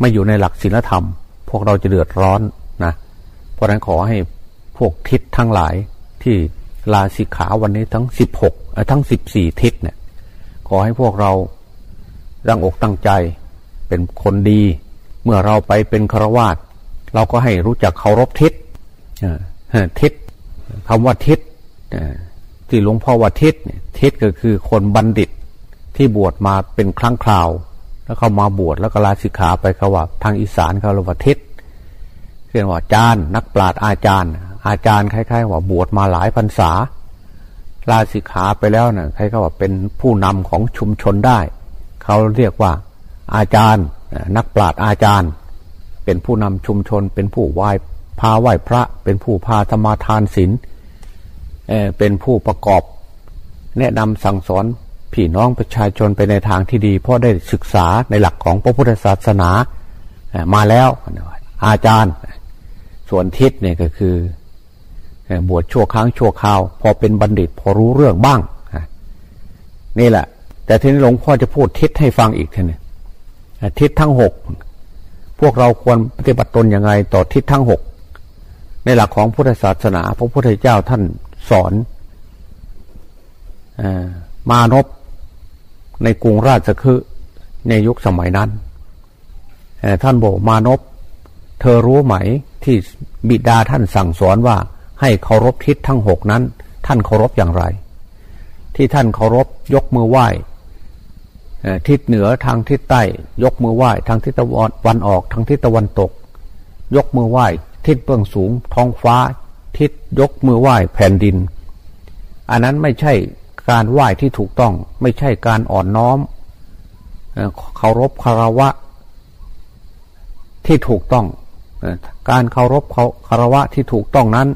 ไม่อยู่ในหลักศีลธรรม พวกเราจะเดือดร้อนนะ เพราะนั้นขอให้พวกทิศทั้งหลายที่ ลาสิกขาวันนี้ทั้งสิบหกทั้งสิบสี่ทิศเนี่ยขอให้พวกเราตั้งอกตั้งใจ เป็นคนดี เมื่อเราไปเป็นครวาสเราก็ให้รู้จักเคารพทิศทิศคำว่าทิศที่หลวงพ่อว่าทิศทิศก็คือคนบัณฑิตที่บวชมาเป็นครั้งคราว แล้วเขามาบวชแล้วก็ลาสิกขาไปเขาว่าทางอีสานเขาเรียกว่าทิศเรียกว่าจารย์นักปราชญ์อาจารย์ อาจารย์คล้ายๆว่าบวชมาหลายพรรษา ลาสิกขาไปแล้วนะ่ะใครเขาว่าเป็นผู้นำของชุมชนได้ เขาเรียกว่าอาจารย์นักปราชญ์อาจารย์ เป็นผู้นำชุมชน เป็นผู้ไหว้พาไหว้พระ เป็นผู้พาธรรมาทานศีลเป็นผู้ประกอบ แนะนำสั่งสอนพี่น้องประชาชนไปในทางที่ดี เพราะได้ศึกษาในหลักของพระพุทธศาสนามาแล้วอาจารย์ ส่วนทิศเนี่ยก็คือ บวชชั่วครั้งชั่วคราว พอเป็นบัณฑิตพอรู้เรื่องบ้างนี่แหละ แต่ทีนี้หลวงพ่อจะพูดทิศให้ฟังอีกทีนี้ทิศทั้งหกพวกเราควรปฏิบัติตนยังไงต่อทิศทั้งหกในหลักของพุทธศาสนา พระพุทธเจ้าท่านสอนมานพในกรุงราชคฤห์ในยุคสมัยนั้นท่านบอกมานพเธอรู้ไหมที่บิดาท่านสั่งสอนว่า ให้เคารพทิศทั้งหกนั้น ท่านเคารพอย่างไร ที่ท่านเคารพยกมือไหว้ทิศเหนือทางทิศใต้ ยกมือไหว้ทางทิศตะวันออกทางทิศตะวันตก ยกมือไหว้ทิศเบื้องสูง ท้องฟ้า ทิศยกมือไหว้แผ่นดิน อันนั้นไม่ใช่การไหว้ที่ถูกต้อง ไม่ใช่การอ่อนน้อมเคารพคารวะ ที่ถูกต้อง การเคารพคารวะที่ถูกต้องนั้น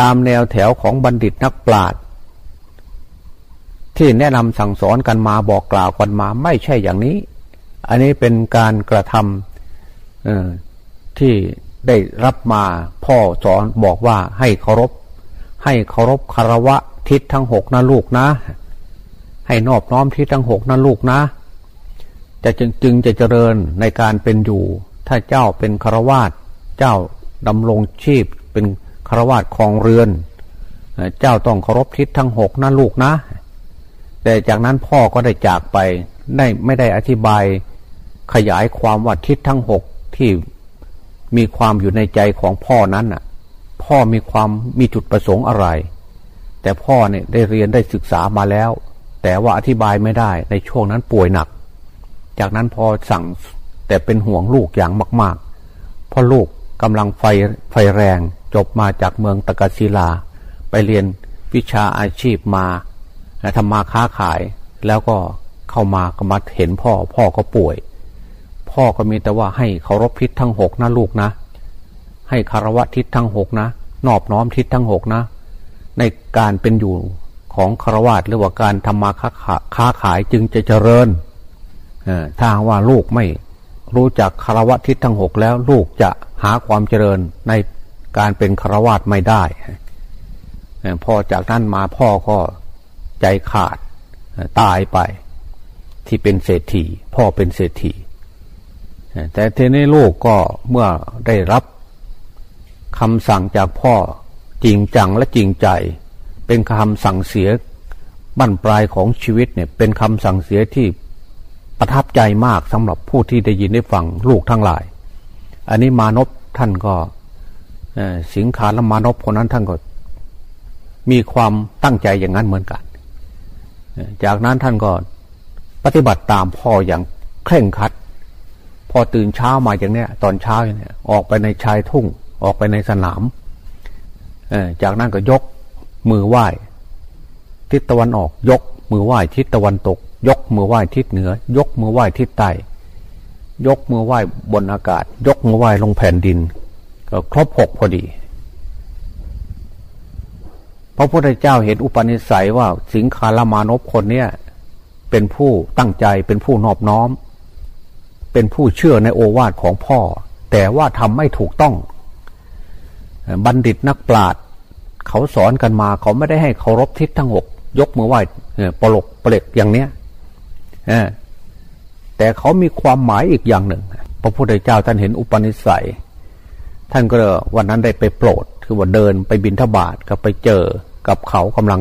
ตามแนวแถวของบัณฑิตนักปราชญ์ที่แนะนำสั่งสอนกันมาบอกกล่าวกันมาไม่ใช่อย่างนี้ อันนี้เป็นการกระทำที่ได้รับมาพ่อสอนบอกว่าให้เคารพ ให้เคารพคารวะทิศทั้งหกนะลูกนะ ให้นอบน้อมทิศทั้งหกนะลูกนะจะจึงจึงจะเจริญในการเป็นอยู่ ถ้าเจ้าเป็นคารวาสเจ้าดำรงชีพเป็น ครวาสครองเรือน เจ้าต้องเคารพทิศทั้งหกนะลูกนะ แต่จากนั้นพ่อก็ได้จากไปได้ไม่ได้อธิบายขยายความว่าทิศทั้งหกที่มีความอยู่ในใจของพ่อนั้นอะ พ่อมีความมีจุดประสงค์อะไร แต่พ่อเนี่ยได้เรียนได้ศึกษามาแล้ว แต่ว่าอธิบายไม่ได้ในช่วงนั้นป่วยหนัก จากนั้นพอสั่งแต่เป็นห่วงลูกอย่างมาก ๆ เพราะลูกกำลังไฟไฟแรง จบมาจากเมืองตะกศิลา ไปเรียนวิชาอาชีพมาทำมาค้าขายแล้วก็เข้ามาก็มาเห็นพ่อ พ่อก็ป่วย พ่อก็มีแต่ว่าให้เคารพทิศทั้งหกนะลูกนะ ให้คารวะทิศทั้งหกนะนอบน้อมทิศทั้งหกนะ ในการเป็นอยู่ของคารวะหรือว่าการทำมาค้าค้าขายจึงจะเจริญถ้าว่าลูกไม่รู้จักคารวะทิศทั้งหกแล้วลูกจะหาความเจริญใน การเป็นคารวะไม่ได้ พอจากนั้นมาพ่อก็ใจขาดตายไป ที่เป็นเศรษฐี พ่อเป็นเศรษฐี แต่ทีนี้ลูกก็เมื่อได้รับคำสั่งจากพ่อจริงจังและจริงใจ เป็นคำสั่งเสียบั้นปลายของชีวิตเนี่ย เป็นคำสั่งเสียที่ประทับใจมากสำหรับผู้ที่ได้ยินได้ฟังลูกทั้งหลาย อันนี้มานพท่านก็ สิงขารมานพคนนั้นท่านก็มีความตั้งใจอย่างนั้นเหมือนกัน จากนั้นท่านก็ปฏิบัติตามพ่ออย่างเคร่งครัด พอตื่นเช้ามาอย่างเนี้ย ตอนเช้าอย่างเนี้ยออกไปในชายทุ่ง ออกไปในสนามจากนั้นก็ยกมือไหว้ ทิศตะวันออก ยกมือไหว้ทิศตะวันตก ยกมือไหว้ทิศเหนือ ยกมือไหว้ทิศใต้ยกมือไหว้บนอากาศ ยกมือไหว้ลงแผ่นดิน ก็ครบหกพอดีพระพุทธเจ้าเห็นอุปนิสัยว่าสิงคารมานพคนเนี้ยเป็นผู้ตั้งใจเป็นผู้นอบน้อม เป็นผู้เชื่อในโอวาทของพ่อ แต่ว่าทำไม่ถูกต้อง บัณฑิตนักปราชญ์เขาสอนกันมาเขาไม่ได้ให้เคารพทิศทั้งหกยกมือไหว้ปลกเปลกอย่างเนี้ยแต่เขามีความหมายอีกอย่างหนึ่ง พระพุทธเจ้าท่านเห็นอุปนิสัย ท่านก็วันนั้นได้ไปโปรด คือว่าเดินไปบินทบาทก็ไปเจอกับเขากำลัง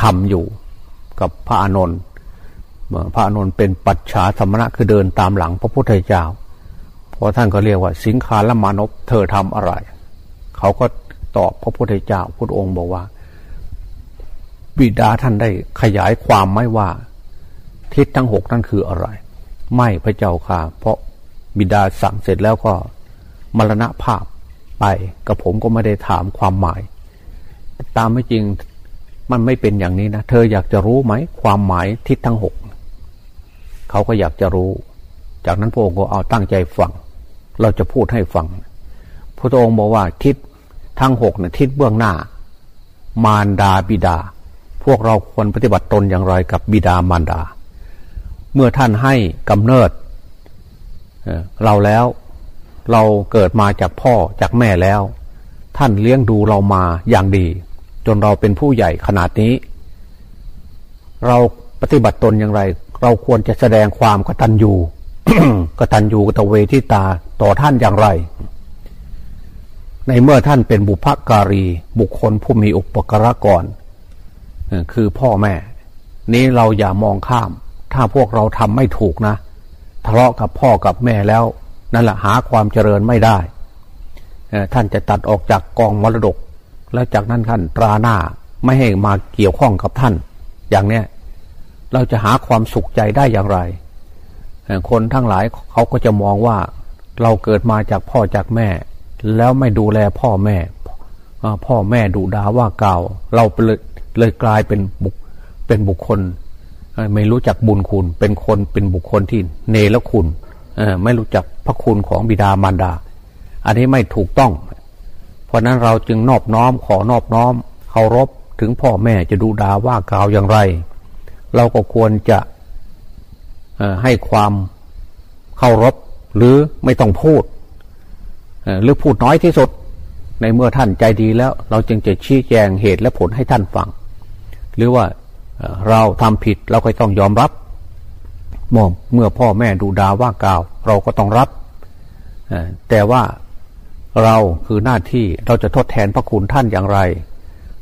ทำอยู่ กับพระอานนท์พระอานนท์เป็นปัจฉาธรรมะคือเดินตามหลังพระพุทธเจ้าพราะท่านก็เรียกว่า สิงคาลมานพเธอทำอะไร เขาก็ตอบพระพุทธเจ้าพุทธองค์บอกว่า บิดาท่านได้ขยายความไม่ว่า ทิศทั้งหกนั่นคืออะไร ไม่พระเจ้าค่ะ เพราะบิดาสั่งเสร็จแล้วก็มรณภาพ ไปกับผมก็ไม่ได้ถามความหมาย ตามไม่จริงมันไม่เป็นอย่างนี้นะ เธออยากจะรู้ไหมความหมายทิศทั้งหกเขาก็อยากจะรู้ จากนั้นพระองค์ก็เอาตั้งใจฟัง เราจะพูดให้ฟัง พระองค์บอกว่าทิศทั้งหกเนี่ยทิศเบื้องหน้า มารดาบิดา พวกเราควรปฏิบัติตนอย่างไรกับบิดามารดา เมื่อท่านให้กำเนิดเราแล้ว เราเกิดมาจากพ่อจากแม่แล้ว ท่านเลี้ยงดูเรามาอย่างดี จนเราเป็นผู้ใหญ่ขนาดนี้ เราปฏิบัติตนอย่างไร เราควรจะแสดงความกตัญญูกตัญญูกตเวทิตาต่อท่านอย่างไร ในเมื่อท่านเป็นบุพการี บุคคลผู้มีอุปการะก่อนคือพ่อแม่ นี้เราอย่ามองข้าม ถ้าพวกเราทำไม่ถูกนะ ทะเลาะกับพ่อกับแม่แล้ว นั่นแหละหาความเจริญไม่ได้ ท่านจะตัดออกจากกองมรดก แล้วจากนั้นท่านตราหน้าไม่ให้มาเกี่ยวข้องกับท่าน อย่างเนี้ยเราจะหาความสุขใจได้อย่างไร คนทั้งหลายเขาก็จะมองว่าเราเกิดมาจากพ่อจากแม่ แล้วไม่ดูแลพ่อแม่ พ่อแม่ดูด่าว่าเก่า เราเลยเลยกลายเป็นบุคเป็นบุคคล ไม่รู้จักบุญคุณ เป็นคนเป็นบุคคลที่เนรคุณไม่รู้จัก พระคุณของบิดามารดา อันนี้ไม่ถูกต้อง เพราะนั้นเราจึงนอบน้อมขอนอบน้อมเคารพถึงพ่อแม่จะดูดาว่ากล่าวอย่างไร เราก็ควรจะให้ความเคารพหรือไม่ต้องพูดหรือพูดน้อยที่สุด ในเมื่อท่านใจดีแล้ว เราจึงจะชี้แจงเหตุและผลให้ท่านฟัง หรือว่าเราทำผิดเราก็ต้องยอมรับ เมื่อพ่อแม่ดูดาว่ากล่าว เราก็ต้องรับแต่ว่าเราคือหน้าที่เราจะทดแทนพระคุณท่านอย่างไร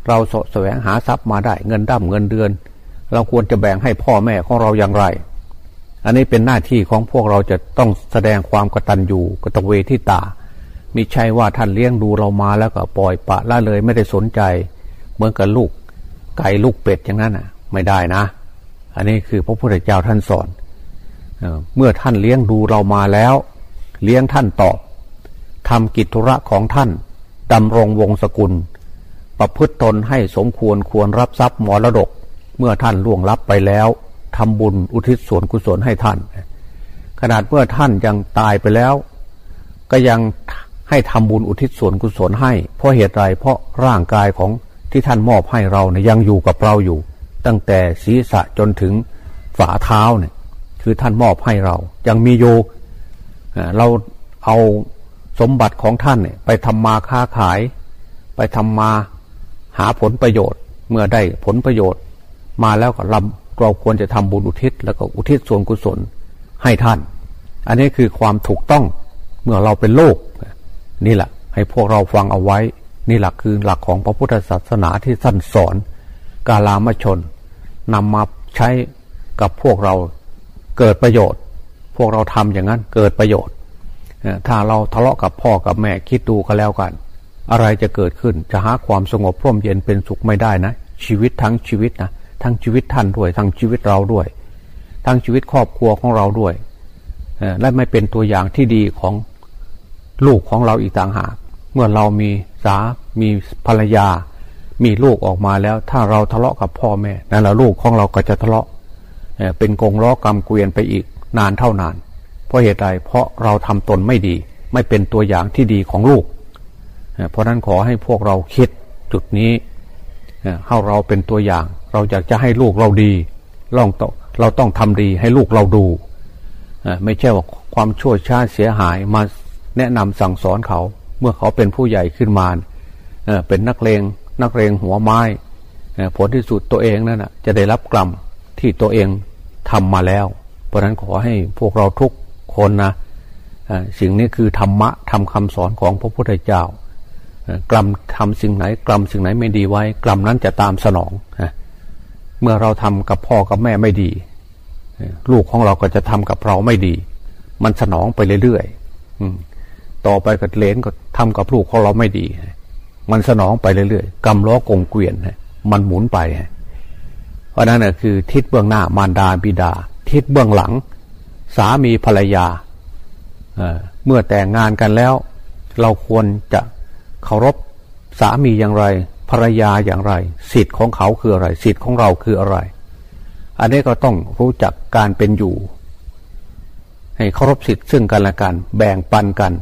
เราสแสวงหาทรัพย์มาได้เงินดั้มเงินเดือน เราควรจะแบ่งให้พ่อแม่ของเราอย่างไร อันนี้เป็นหน้าที่ของพวกเราจะต้องแสดงความกตัญญูกตเวทิตามิใช่ว่าท่านเลี้ยงดูเรามาแล้วก็ปล่อยปะละเลยไม่ได้สนใจ เหมือนกับลูกไก่ลูกเป็ดอย่างนั้นอะ ไม่ได้นะ อันนี้คือพระพุทธเจ้าท่านสอน เมื่อท่านเลี้ยงดูเรามาแล้ว เลี้ยงท่านตอบทำกิจธุระของท่านดำรงวงศกุล ประพฤติตนให้สมควรควรรับทรัพย์มรดก เมื่อท่านล่วงลับไปแล้วทำบุญอุทิศส่วนกุศลให้ท่าน ขนาดเมื่อท่านยังตายไปแล้ว ก็ยังให้ทำบุญอุทิศส่วนกุศลให้ เพราะเหตุไรเพราะร่างกายของที่ท่านมอบให้เราเนี่ยยังอยู่กับเราอยู่ ตั้งแต่ศีรษะจนถึงฝ่าเท้าเนี่ย คือท่านมอบให้เรา ยังมีอยู่เราเอาสมบัติของท่านเนี่ยไปทำมาค้าขาย ไปทำมาหาผลประโยชน์ เมื่อได้ผลประโยชน์ มาแล้วก็เราเราควรจะทำบุญอุทิศ แล้วก็อุทิศส่วนกุศลให้ท่าน อันนี้คือความถูกต้องเมื่อเราเป็นโลกนี่แหละ ให้พวกเราฟังเอาไว้ นี่หลักคือหลักของพระพุทธศาสนาที่ท่านสอนกาลามชนนำมาใช้กับพวกเรา เกิดประโยชน์ พวกเราทำอย่างนั้นเกิดประโยชน์ถ้าเราทะเลาะกับพ่อกับแม่คิดดูก็แล้วกัน อะไรจะเกิดขึ้นจะหาความสงบร่มเย็นเป็นสุขไม่ได้นะ ชีวิตทั้งชีวิตนะทั้งชีวิตท่านด้วย ทั้งชีวิตเราด้วย ทั้งชีวิตครอบครัวของเราด้วยและไม่เป็นตัวอย่างที่ดีของลูกของเราอีกต่างหาก เมื่อเรามีสา มีภรรยา มีลูกออกมาแล้ว ถ้าเราทะเลาะกับพ่อแม่นั่นแหละลูกของเราก็จะทะเลาะ เป็นกงล้อกรรมเกวียนไปอีกนานเท่านาน เพราะเหตุใดเพราะเราทำตนไม่ดี ไม่เป็นตัวอย่างที่ดีของลูก เพราะนั้นขอให้พวกเราคิดจุดนี้ให้เราเป็นตัวอย่าง เราอยากจะให้ลูกเราดีเราต้องเราต้องทำดีให้ลูกเราดู ไม่ใช่ว่าความชั่วช้าเสียหายมาแนะนำสั่งสอนเขา เมื่อเขาเป็นผู้ใหญ่ขึ้นมาเป็นนักเลงนักเลงหัวไม้ผลที่สุดตัวเองนั่นจะได้รับกรรม ที่ตัวเองทำมาแล้ว เพราะนั้นขอให้พวกเราทุกคนนะสิ่งนี้คือธรรมะทำคำสอนของพระพุทธเจ้ากรรมทำสิ่งไหนกรรมสิ่งไหนไม่ดีไว้กรรมนั้นจะตามสนองเมื่อเราทำกับพ่อกับแม่ไม่ดี ลูกของเราก็จะทำกับเราไม่ดี มันสนองไปเรื่อยๆต่อไปกับเลนก็ทำกับลูกของเราไม่ดี มันสนองไปเรื่อยๆกรรมล้อกงเกวียนมันหมุนไป เพราะนั้นคือทิศเบื้องหน้ามารดาบิดา ทิศเบื้องหลัง สามีภรรยาเมื่อแต่งงานกันแล้ว เราควรจะเคารพสามีอย่างไร ภรรยาอย่างไร สิทธิ์ของเขาคืออะไร สิทธิ์ของเราคืออะไร อันนี้ก็ต้องรู้จักการเป็นอยู่ ให้เคารพสิทธิ์ซึ่งกันและกัน แบ่งปันกัน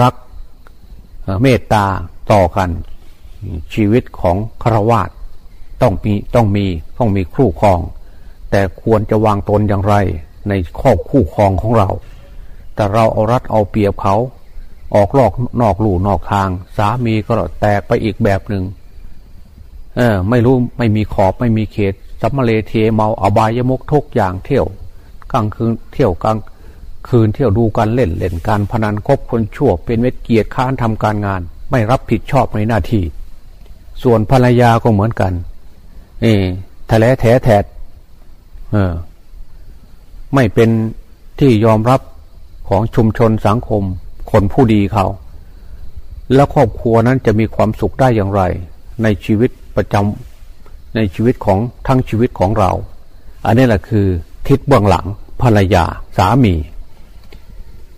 รักเมตตาต่อกันชีวิตของครวาต ต้องมีต้องมีต้องมีคู่ครอง แต่ควรจะวางตนอย่างไรในข้อคู่ครองของเรา แต่เราเอารัดเอาเปรียบเขา ออกลอกนอกลู่นอกทาง สามีก็แตกไปอีกแบบหนึ่งเออ ไม่รู้ไม่มีขอบไม่มีเขตสัมมาเลเทเมาอบายมุกทุกอย่างเที่ยวกลางคืนเที่ยวกลางคืนเที่ยวดูการเล่นเล่นการพนันคบคนชั่ว เป็นเวทเกียรติค้านทำการงาน ไม่รับผิดชอบในหน้าที่ ส่วนภรรยาก็เหมือนกัน นี่ทะเลแถแถดเออ ไม่เป็นที่ยอมรับของชุมชนสังคม คนผู้ดีเขา แล้วครอบครัวนั้นจะมีความสุขได้อย่างไร ในชีวิตประจำในชีวิตของทั้งชีวิตของเรา อันนี้แหละคือ ทิศเบื้องหลังภรรยาสามี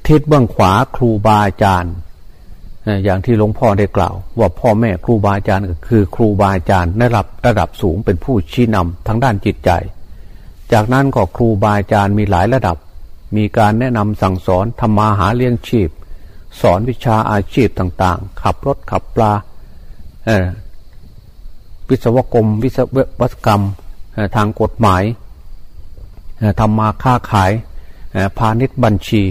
ทิศเบื้องขวาครูบาอาจารย์ อย่างที่หลวงพ่อได้กล่าว ว่าพ่อแม่ครูบาอาจารย์ก็คือ ครูบาอาจารย์ในระดับระดับสูงเป็นผู้ชี้นำทางด้านจิตใจ จากนั้นก็ครูบาอาจารย์มีหลายระดับ มีการแนะนำสั่งสอนทำมาหาเลี้ยงชีพ สอนวิชาอาชีพต่างๆ ขับรถขับปลาวิศวกรรมวิศวกรรมทางกฎหมายทำมาค้าขายพาณิชย์บัญชี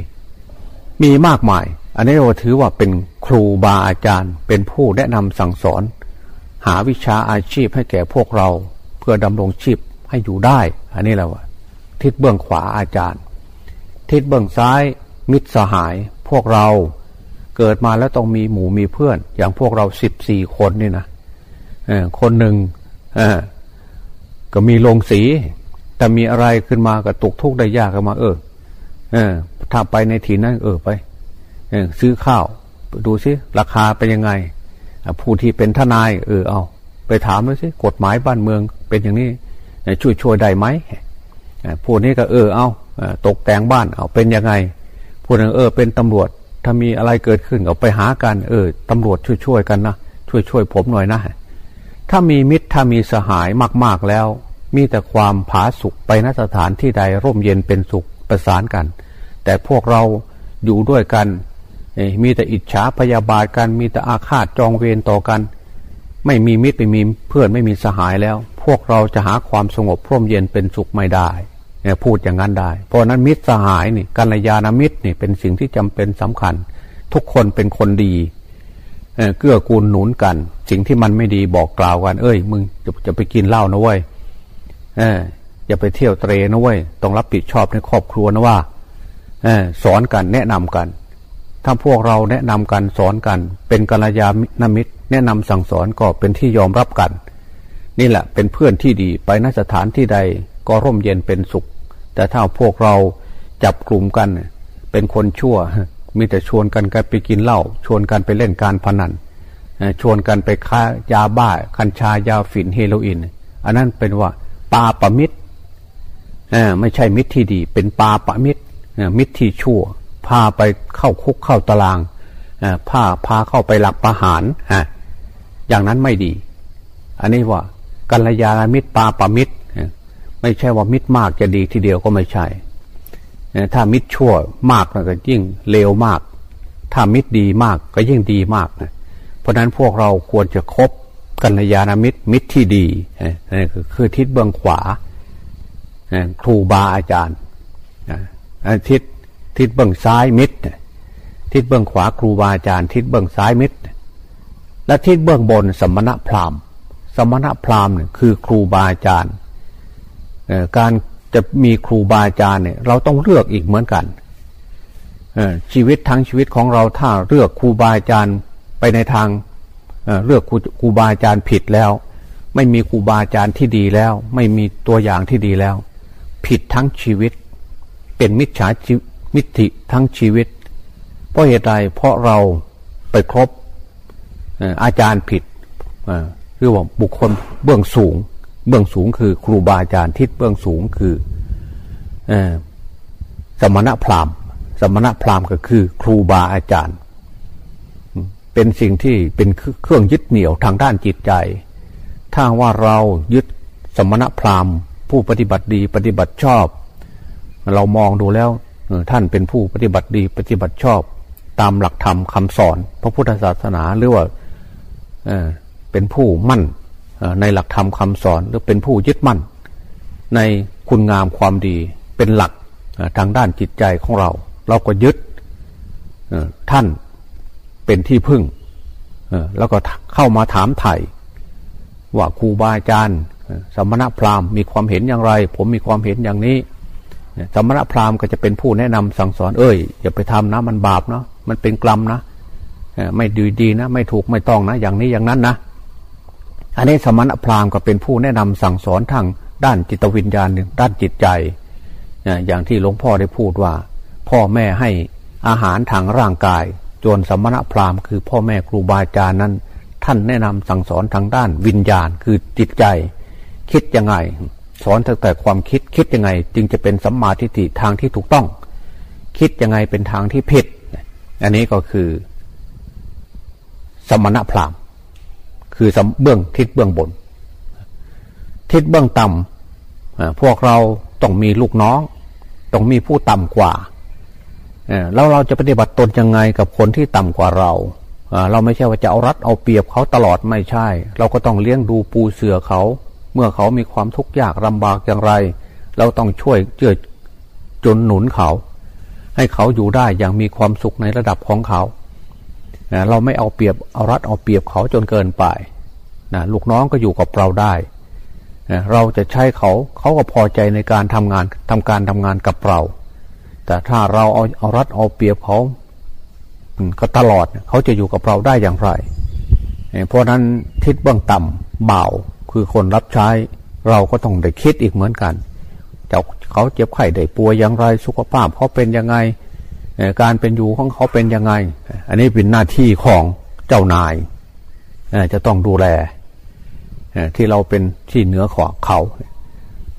มีมากมาย อันนี้เราถือว่าเป็นครูบาอาจารย์ เป็นผู้แนะนำสั่งสอน หาวิชาอาชีพให้แก่พวกเราเพื่อดำรงชีพให้อยู่ได้ อันนี้เราทิศเบื้องขวาอาจารย์ ทิศเบื้องซ้ายมิตรสหายพวกเราเกิดมาแล้วต้องมีหมู่มีเพื่อน อย่างพวกเราสิบสี่คนนี่นะคนหนึ่งก็มีลงสี แต่มีอะไรขึ้นมาก็ตกทุกข์ได้ยากขึ้นมา เออ เออ ถ้าไปในถิ่นนั้นเออไป ซื้อข้าว ดูซิราคาเป็นยังไงผู้ที่เป็นทนาย เออเอา ไปถามดูซิกฎหมายบ้านเมืองเป็นอย่างนี้ช่วยช่วยได้ไหมผู้นี้ก็เออเอาตกแต่งบ้านเอาเป็นยังไงผู้นึงเออ เป็นตำรวจถ้ามีอะไรเกิดขึ้นเอาไปหากัน เออตำรวจช่วยช่วยกันนะช่วยช่วยผมหน่อยนะถ้ามีมิตรถ้ามีสหายมาก ๆแล้ว มีแต่ความผาสุกไปนสถานที่ใดร่มเย็นเป็นสุขประสานกัน แต่พวกเราอยู่ด้วยกัน มีแต่อิจฉาพยาบาทกัน มีแต่อาฆาตจองเวรต่อกัน ไม่มีมิตรไม่มีเพื่อนไม่มีสหายแล้ว พวกเราจะหาความสงบพร่มเย็นเป็นสุขไม่ได้เนี่ยพูดอย่างนั้นได้ เพราะนั้นมิตรสหายนี่กัลยาณมิตรนี่เป็นสิ่งที่จำเป็นสำคัญ ทุกคนเป็นคนดีเกื้อกูลหนุนกัน สิ่งที่มันไม่ดีบอกกล่าวกัน เอ้ย มึงจะจะไปกินเหล้านะเว้ยเอออย่าไปเที่ยวเตรนะเว้ยต้องรับผิดชอบในครอบครัวนะว่าอสอนกันแนะนำกัน ถ้าพวกเราแนะนำกันสอนกัน เป็นกัลยาณมิตร แนะนำสั่งสอนก็เป็นที่ยอมรับกัน นี่แหละเป็นเพื่อนที่ดีไปนสถานที่ใดก็ร่มเย็นเป็นสุข แต่ถ้าพวกเราจับกลุ่มกัน เป็นคนชั่ว มีแต่ชวนกันกันไปกินเหล้าชวนกันไปเล่นการพนันชวนกันไปค้ายาบ้าคัญชายาฝิ่นเฮโรอีนอันนั้นเป็นว่าปาปะมิตรไม่ใช่มิตรที่ดี เป็นปาปะมิตรมิตรที่ชั่ว พาไปเข้าคุกเข้าตารางพาพาเข้าไปหลักประหารฮะอย่างนั้นไม่ดี อันนี้ว่ากัลยาณมิตรปาปมิตรไม่ใช่ว่ามิตรมากจะดีทีเดียวก็ไม่ใช่ ถ้ามิตรชั่วมากก็ยิ่งเลวมาก ถ้ามิตรดีมากก็ยิ่งดีมากเพราะนั้นพวกเราควรจะคบกัลยาณมิตรมิตรที่ดีนี่คือทิศเบื้องขวาครูบาอาจารย์ทิศ ทิศเบื้องซ้ายมิตรทิศเบื้องขวาครูบาอาจารย์ ทิศเบื้องซ้ายมิตรและทิศเบื้องบนสมณะพราหมณ์ สมณะพราหมณ์คือครูบาอาจารย์การจะมีครูบาอาจารย์เนี่ยเราต้องเลือกอีกเหมือนกันชีวิตทั้งชีวิตของเราถ้าเลือกครูบาอาจารย์ไปในทางเลือกครูบาอาจารย์ผิดแล้ว ไม่มีครูบาอาจารย์ที่ดีแล้ว ไม่มีตัวอย่างที่ดีแล้ว ผิดทั้งชีวิต เป็นมิจฉา มิติทั้งชีวิต เพราะเหตุใดเพราะเราไปครบอาจารย์ผิดหรือว่าบุคคลเบื้องสูง เบื้องสูงคือครูบาอาจารย์ทิศเบื้องสูงคือสมณะพราหมณ์ สมณะพราหมณ์ก็คือ ครูบาอาจารย์ เป็นสิ่งที่เป็นเครื่องยึดเหนี่ยวทางด้านจิตใจ ถ้าว่าเรายึดสมณะพราหมณ์ ผู้ปฏิบัติดีปฏิบัติชอบ เรามองดูแล้ว ท่านเป็นผู้ปฏิบัติดีปฏิบัติชอบตามหลักธรรมคำสอน พระพุทธศาสนาหรือว่าเป็นผู้มั่นในหลักธรรมคาสอน หรือเป็นผู้ยึดมั่น ในคุณงามความดีเป็นหลักทางด้านจิตใจของเรา เราก็ยึดท่านเป็นที่พึ่งแล้วก็เข้ามาถามไถ่ว่าครูบาอาจารย์สมณพราหมณ์มีความเห็นอย่างไร ผมมีความเห็นอย่างนี้ สมณพราหมณ์ก็จะเป็นผู้แนะนำสั่งสอน เอ้ยอย่าไปทำนะ มันบาปเนาะมันเป็นกรรมนะไม่ดีดีนะ ไม่ถูกไม่ต้องนะ อย่างนี้อย่างนั้นนะอันนี้สมณพราหมณ์ก็เป็นผู้แนะนำสั่งสอนทางด้านจิตวิญญาณด้านจิตใจอย่างที่หลวงพ่อได้พูดว่า พ่อแม่ให้อาหารทางร่างกายจนสมณพราหมณ์คือพ่อแม่ครูบาอาจารย์นั้น ท่านแนะนำสั่งสอนทางด้านวิญญาณคือจิตใจ คิดยังไง สอนตั้งแต่ความคิดคิดยังไง จึงจะเป็นสัมมาทิฏฐิทางที่ถูกต้อง คิดยังไงเป็นทางที่ผิด อันนี้ก็คือ สมณพราหมณ์ คือเบื้องทิศเบื้องบน ทิศเบื้องต่ำพวกเราต้องมีลูกน้อง ต้องมีผู้ต่ำกว่าแล้วเราจะปฏิบัติตนยังไงกับคนที่ต่ำกว่าเราเราไม่ใช่ว่าจะเอารัดเอาเปรียบเขาตลอดไม่ใช่ เราก็ต้องเลี้ยงดูปูเสือเขา เมื่อเขามีความทุกข์ยากลำบากอย่างไร เราต้องช่วยเจือจนหนุนเขา ให้เขาอยู่ได้อย่างมีความสุขในระดับของเขาเราไม่เอาเปรียบเอารัดเอาเปรียบเขาจนเกินไปนะลูกน้องก็อยู่กับเราได้เราจะใช้เขาเขาก็พอใจในการทำงานทำการทำงานกับเรา แต่ถ้าเราเอาเอารัดเอาเปรียบเขาก็ตลอดเขาจะอยู่กับเราได้อย่างไร เพราะนั้นทิศเบื้องต่ำเบา คือคนรับใช้เราก็ต้องได้คิดอีกเหมือนกันจะเขาเจ็บไข้ได้ป่วยอย่างไร สุขภาพเขาเป็นยังไงการเป็นอยู่ของเขาเป็นยังไง อันนี้เป็นหน้าที่ของเจ้านายจะต้องดูแลที่เราเป็นที่เหนือของเขา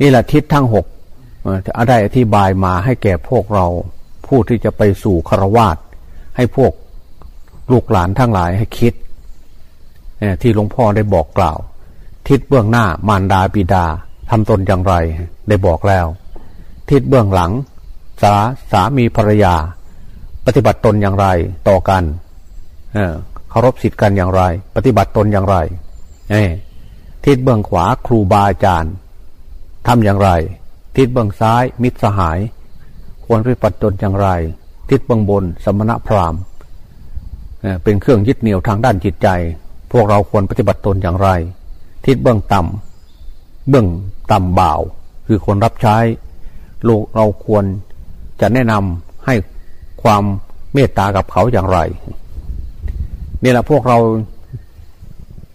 นี่แหละทิศทั้งหกจะได้อธิบายมาให้แก่พวกเราผู้ที่จะไปสู่คารวาสให้พวกลูกหลานทั้งหลายให้คิดที่หลวงพ่อได้บอกกล่าว ทิศเบื้องหน้ามารดาบิดาทำตนอย่างไรได้บอกแล้ว ทิศเบื้องหลัง สาสามีภรรยา ปฏิบัติตนอย่างไรต่อกันเคารพสิทธิ์กันอย่างไร ปฏิบัติตนอย่างไรทิศเบื้องขวาครูบาอาจารย์ทำอย่างไร ทิศเบื้องซ้าย มิตรสหาย ควรปฏิบัติตนอย่างไร ทิศเบื้องบน สมณะพราหมณ์เป็นเครื่องยึดเหนี่ยวทางด้านจิตใจ พวกเราควรปฏิบัติตนอย่างไร ทิศเบื้องต่ำเบื้องต่ำบ่าว คือคนรับใช้ลูกเราควรจะแนะนำให้ความเมตตากับเขาอย่างไรนี่แหละพวกเรา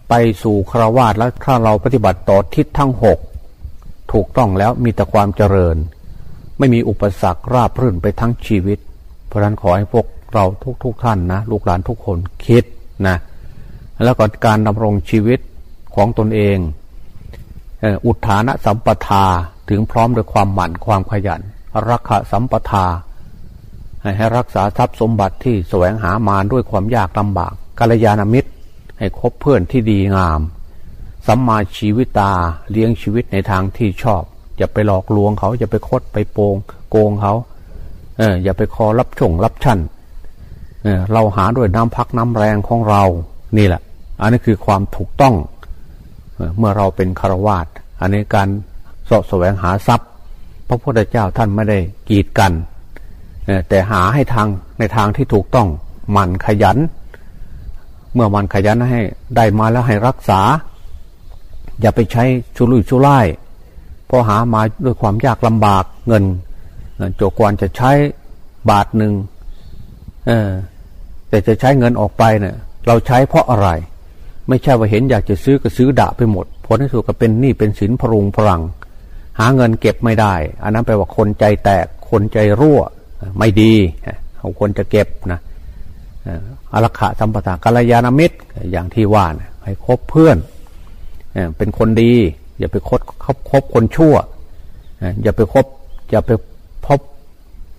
ไปสู่คราวาสแล้วถ้าเราปฏิบัติต่อทิศทั้งหกถูกต้องแล้วมีแต่ความเจริญ ไม่มีอุปสรรคราบรื่นไปทั้งชีวิต เพราะนั้นขอให้พวกเราทุกๆทท่านนะ ลูกหลานทุกคนคิดนะ แล้วก็การดำรงชีวิต ของตนเองอุทานะสัมปทาถึงพร้อมด้วยความหมั่นความขยัน รักษาสัมปทา ให้รักษาทรัพย์สมบัติที่แสวงหามาด้วยความยากลำบากกัลยาณมิตร ให้คบเพื่อนที่ดีงาม สัมมาชีวิตาเลี้ยงชีวิตในทางที่ชอบ อย่าไปหลอกลวงเขาอย่าไปคดไปโปงโกงเขาเอออย่าไปคอรับช่งรับชั่นเออเราหาด้วยน้ำพักน้ำแรงของเรา นี่แหละ อันนี้คือความถูกต้อง เมื่อเราเป็นคารวาสอันนี้การสาะแสวงหาทรัพย์ พระพุทธเจ้าท่านไม่ได้กีดกัน แต่หาให้ทางในทางที่ถูกต้องหมั่นขยัน เมื่อมันขยันให้ได้มาแล้วให้รักษา อย่าไปใช้ชุลุยชุล่ายพอหามาด้วยความยากลำบากเงินโจกวนจะใช้บาทหนึ่งแต่จะใช้เงินออกไปเนี่ยเราใช้เพราะอะไร ไม่ใช่ว่าเห็นอยากจะซื้อก็ซื้อด่าไปหมด ผลที่สุดก็เป็นหนี้เป็นสินพรุงพลัง หาเงินเก็บไม่ได้ อันนั้นแปลว่าคนใจแตก คนใจรั่ว ไม่ดีเขาควรจะเก็บนะอรักขะสัมปทากัลยาณมิตรอย่างที่ว่านะให้คบเพื่อนเป็นคนดี อย่าไปคบคบคบคนชั่ว อย่าไปคบอย่าไปพบ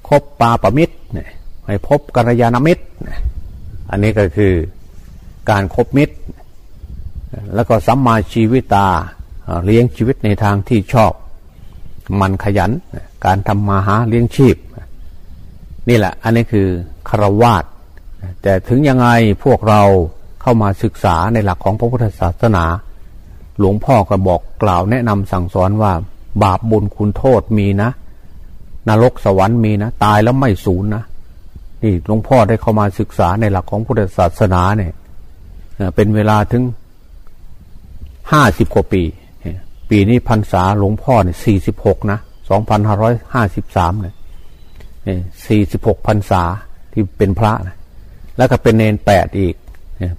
คบปาปมิตรให้พบกัลยาณมิตรอันนี้ก็คือการครบมิตร แล้วก็สัมมาชีวิตาเลี้ยงชีวิตในทางที่ชอบ มันขยันการทำมาหาเลี้ยงชีพ นี่แหละ อันนี้คือคารวาสแต่ถึงยังไงพวกเราเข้ามาศึกษาในหลักของพระพุทธศาสนา หลวงพ่อก็บอกกล่าวแนะนำสั่งสอนว่าบาปบุญคุณโทษมีนะ นรกสวรรค์มีนะ ตายแล้วไม่สูญนะนี่หลวงพ่อได้เข้ามาศึกษาในหลักของพุทธศาสนาเนี่ยเป็นเวลาถึง ห้าสิบกว่าปี ปีนี้พรรษาหลวงพ่อเนี่ยสี่สิบหกนะสองพันห้าร้อยห้าสิบสามเนี่ยสี่สิบหกพรรษาที่เป็นพระนะแล้วก็เป็นเนนแปดอีก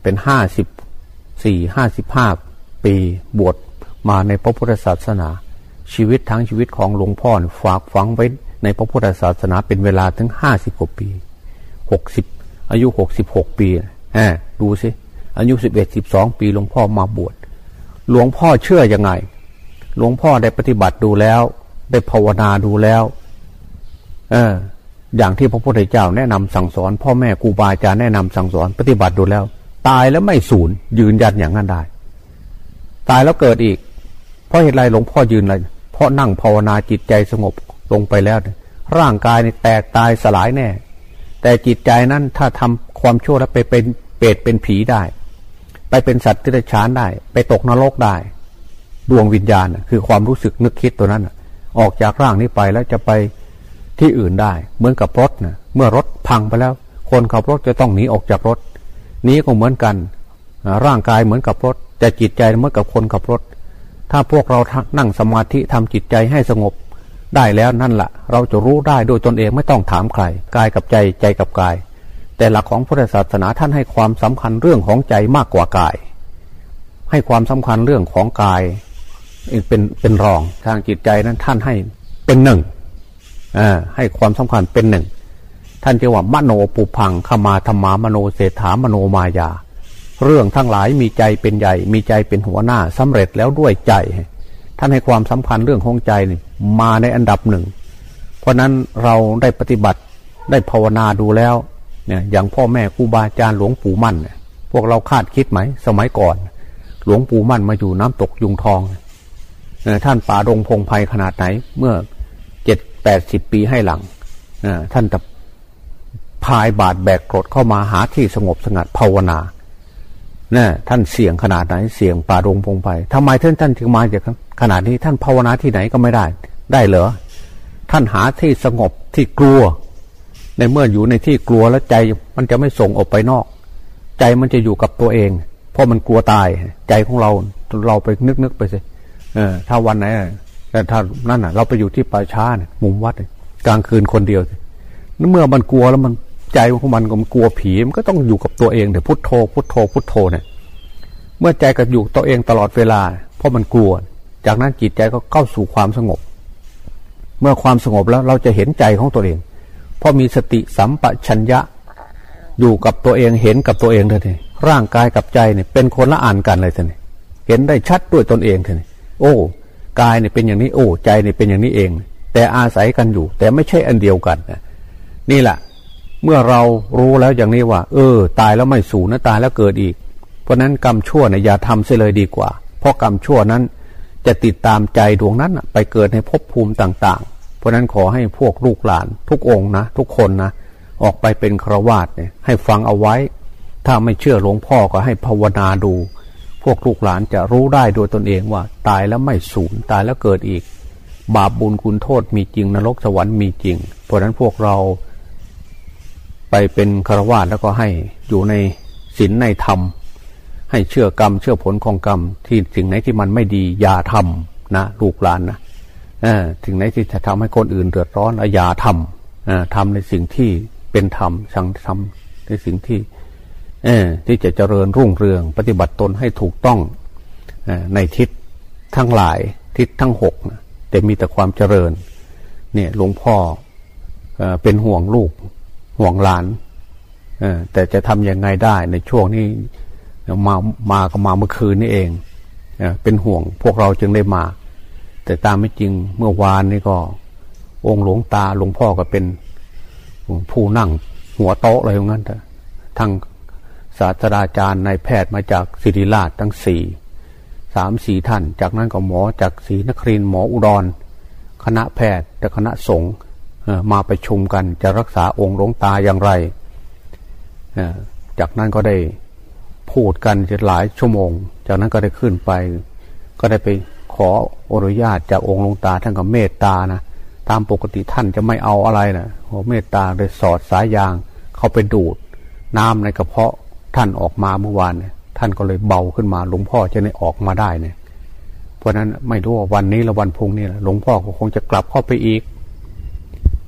เป็นห้าสิบสี่ห้าสิบห้าปีบวชมาในพระพุทธศาสนา ชีวิตทั้งชีวิตของหลวงพ่อฝากฝังไว้ในพระพุทธศาสนาเป็นเวลาถึงห้าสิบกว่าปีหกสิบอายุหกสิบหกปีแอบดูสิอายุสิบเอ็ดสิบสองปีหลวงพ่อมาบวช หลวงพ่อเชื่อยังไง หลวงพ่อได้ปฏิบัติดูแล้ว ได้ภาวนาดูแล้ว เออ อย่างที่พระพุทธเจ้าแนะนำสั่งสอน พ่อแม่ครูบาอาจารย์แนะนำสั่งสอน ปฏิบัติดูแล้ว ตายแล้วไม่สูญยืนยันอย่างนั้นได้ ตายแล้วเกิดอีก เพราะเหตุไรหลวงพ่อยืนอะไรเพราะนั่งภาวนาจิตใจสงบลงไปแล้ว ร่างกายนี่แตกตายสลายแน่ แต่จิตใจนั้นถ้าทำความชั่วแล้วไปเป็นเปรตเป็นผีได้ ไปเป็นสัตว์ที่ได้ชานได้ ไปตกนรกได้ ดวงวิญญาณคือความรู้สึกนึกคิดตัวนั้นออกจากร่างนี้ไปแล้วจะไปที่อื่นได้ เหมือนกับรถนะเมื่อรถพังไปแล้ว คนขับรถจะต้องหนีออกจากรถนี้ก็เหมือนกัน ร่างกายเหมือนกับรถแต่จิตใจเหมือนกับคนขับรถ ถ้าพวกเรานั่งสมาธิทำจิตใจให้สงบได้แล้วนั่นแหละเราจะรู้ได้โดยตนเองไม่ต้องถามใครกายกับใจใจกับกาย แต่หลักของพุทธศาสนาท่านให้ความสำคัญเรื่องของใจมากกว่ากาย ให้ความสำคัญเรื่องของกายเป็นเป็นรองทางจิตใจนั้นท่านให้เป็นหนึ่งให้ความสำคัญเป็นหนึ่ง ท่านจะว่ามโนปุพังขมาธรรมามโนเศรษฐามโนมายา เรื่องทั้งหลายมีใจเป็นใหญ่ มีใจเป็นหัวหน้าสำเร็จแล้วด้วยใจ ท่านให้ความสำคัญเรื่องของใจนี่มาในอันดับหนึ่ง เพราะนั้นเราได้ปฏิบัติได้ภาวนาดูแล้ว เนี่ยอย่างพ่อแม่ครูบาอาจารย์หลวงปู่มั่นเนี่ยพวกเราคาดคิดไหม สมัยก่อน หลวงปู่มั่นมาอยู่น้ำตกยุงทองท่านป่าดงพงไพ่ขนาดไหน เมื่อเจ็ดแปดสิบปีให้หลังท่านจะพายบาดแบกกรดเข้ามาหาที่สงบสงัดภาวนาเนี่ยท่านเสี่ยงขนาดไหนเสี่ยงป่ารงพงไปทำไมท่านท่านถึงมาจากขนาดนี้ท่านภาวนาที่ไหนก็ไม่ได้ ได้เหรอท่านหาที่สงบที่กลัว ในเมื่ออยู่ในที่กลัวแล้วใจมันจะไม่ส่งออกไปนอก ใจมันจะอยู่กับตัวเอง เพราะมันกลัวตาย ใจของเราเราไปนึกนึกไปสิเออ ถ้าวันไหนแต่ถ้านั่นอะ เราไปอยู่ที่ป่าช้าเนี่ยมุมวัดกลางคืนคนเดียวเมื่อมันกลัวแล้วมันใจของมันก็มันกลัวผีมันก็ต้องอยู่กับตัวเองแต่พุทโธพุทโธพุทโธเนี่ยเมื่อใจกับอยู่ตัวเองตลอดเวลา เพราะมันกลัว จากนั้นจิตใจก็เข้าสู่ความสงบ เมื่อความสงบแล้วเราจะเห็นใจของตัวเอง เพราะมีสติสัมปชัญญะ อยู่กับตัวเองเห็นกับตัวเองเลยทีร่างกายกับใจเนี่ยเป็นคนละอ่านกันเลยทีนี้เห็นได้ชัดด้วยตนเองทีนี้โอ้กายเนี่ยเป็นอย่างนี้โอ้ใจเนี่ยเป็นอย่างนี้เอง แต่อาศัยกันอยู่ แต่ไม่ใช่อันเดียวกันนี่แหละเมื่อเรารู้แล้วอย่างนี้ว่า เออ ตายแล้วไม่สูญนะตายแล้วเกิดอีก เพราะนั้นกรรมชั่วเนี่ยอย่าทำเสียเลยดีกว่า เพราะกรรมชั่วนั้น จะติดตามใจดวงนั้นไปเกิดในภพภูมิต่างๆ เพราะนั้นขอให้พวกลูกหลาน ทุกองนะทุกคนนะออกไปเป็นครวาสเนี่ยให้ฟังเอาไว้ ถ้าไม่เชื่อหลวงพ่อก็ให้ภาวนาดู พวกลูกหลานจะรู้ได้โดยตนเองว่า ตายแล้วไม่สูญตายแล้วเกิดอีก บาปบุญคุณโทษมีจริง นรกสวรรค์มีจริง เพราะนั้นพวกเรา ไปเป็นครวะแล้วก็ให้อยู่ในศีลในธรรม ให้เชื่อกรรมเชื่อผลของกรรมที่สิ่งไหนที่มันไม่ดีอย่าทำนะลูกหลานนะ ถึงไหนที่จะทำให้คนอื่นเดือดร้อนอย่าทำทำในสิ่งที่เป็นธรรมสั่งทำในสิ่งที่เอที่จะเจริญรุ่งเรือง ปฏิบัติตนให้ถูกต้องอในทิศทั้งหลายทิศทั้งหกแต่มีแต่ความเจริญ เนี่ยหลวงพ่ออเป็นห่วงลูกห่วงหลานแต่จะทำยังไงได้ในช่วงนี้มามาก็มาเมื่อคืนนี่เองเป็นห่วงพวกเราจึงได้มา แต่ตามไม่จริงเมื่อวานนี่ก็ องค์หลวงตาหลวงพ่อก็เป็นผู้นั่งหัวโต๊ะอะไรอย่างนั้นทั้งศาสตราจารย์นายแพทย์มาจากศิริราชทั้งสี่สามสี่ท่าน จากนั้นก็หมอจากศรีนครินหมออุดร คณะแพทย์และคณะสงฆ์มาไปชุมกันจะรักษาองค์หลวงตาอย่างไร จากนั้นก็ได้พูดกันหลายชั่วโมง จากนั้นก็ได้ขึ้นไป ก็ได้ไป ออนุญาตจากองค์หลวงตาท่านก็เมตตานะตามปกติท่านจะไม่เอาอะไรนะโอเมตตาเลยสอดสายยางเข้าไปดูด น้ำในกระเพาะท่านออกมาเมื่อวานเนี่ยท่านก็เลยเบาขึ้นมาหลวงพ่อจะได้ออกมาได้เนี่ย เพราะนั้นไม่รู้ว่าวันนี้และวันพุ่งนี้หลวงพ่อก็คงจะกลับเข้าไปอีก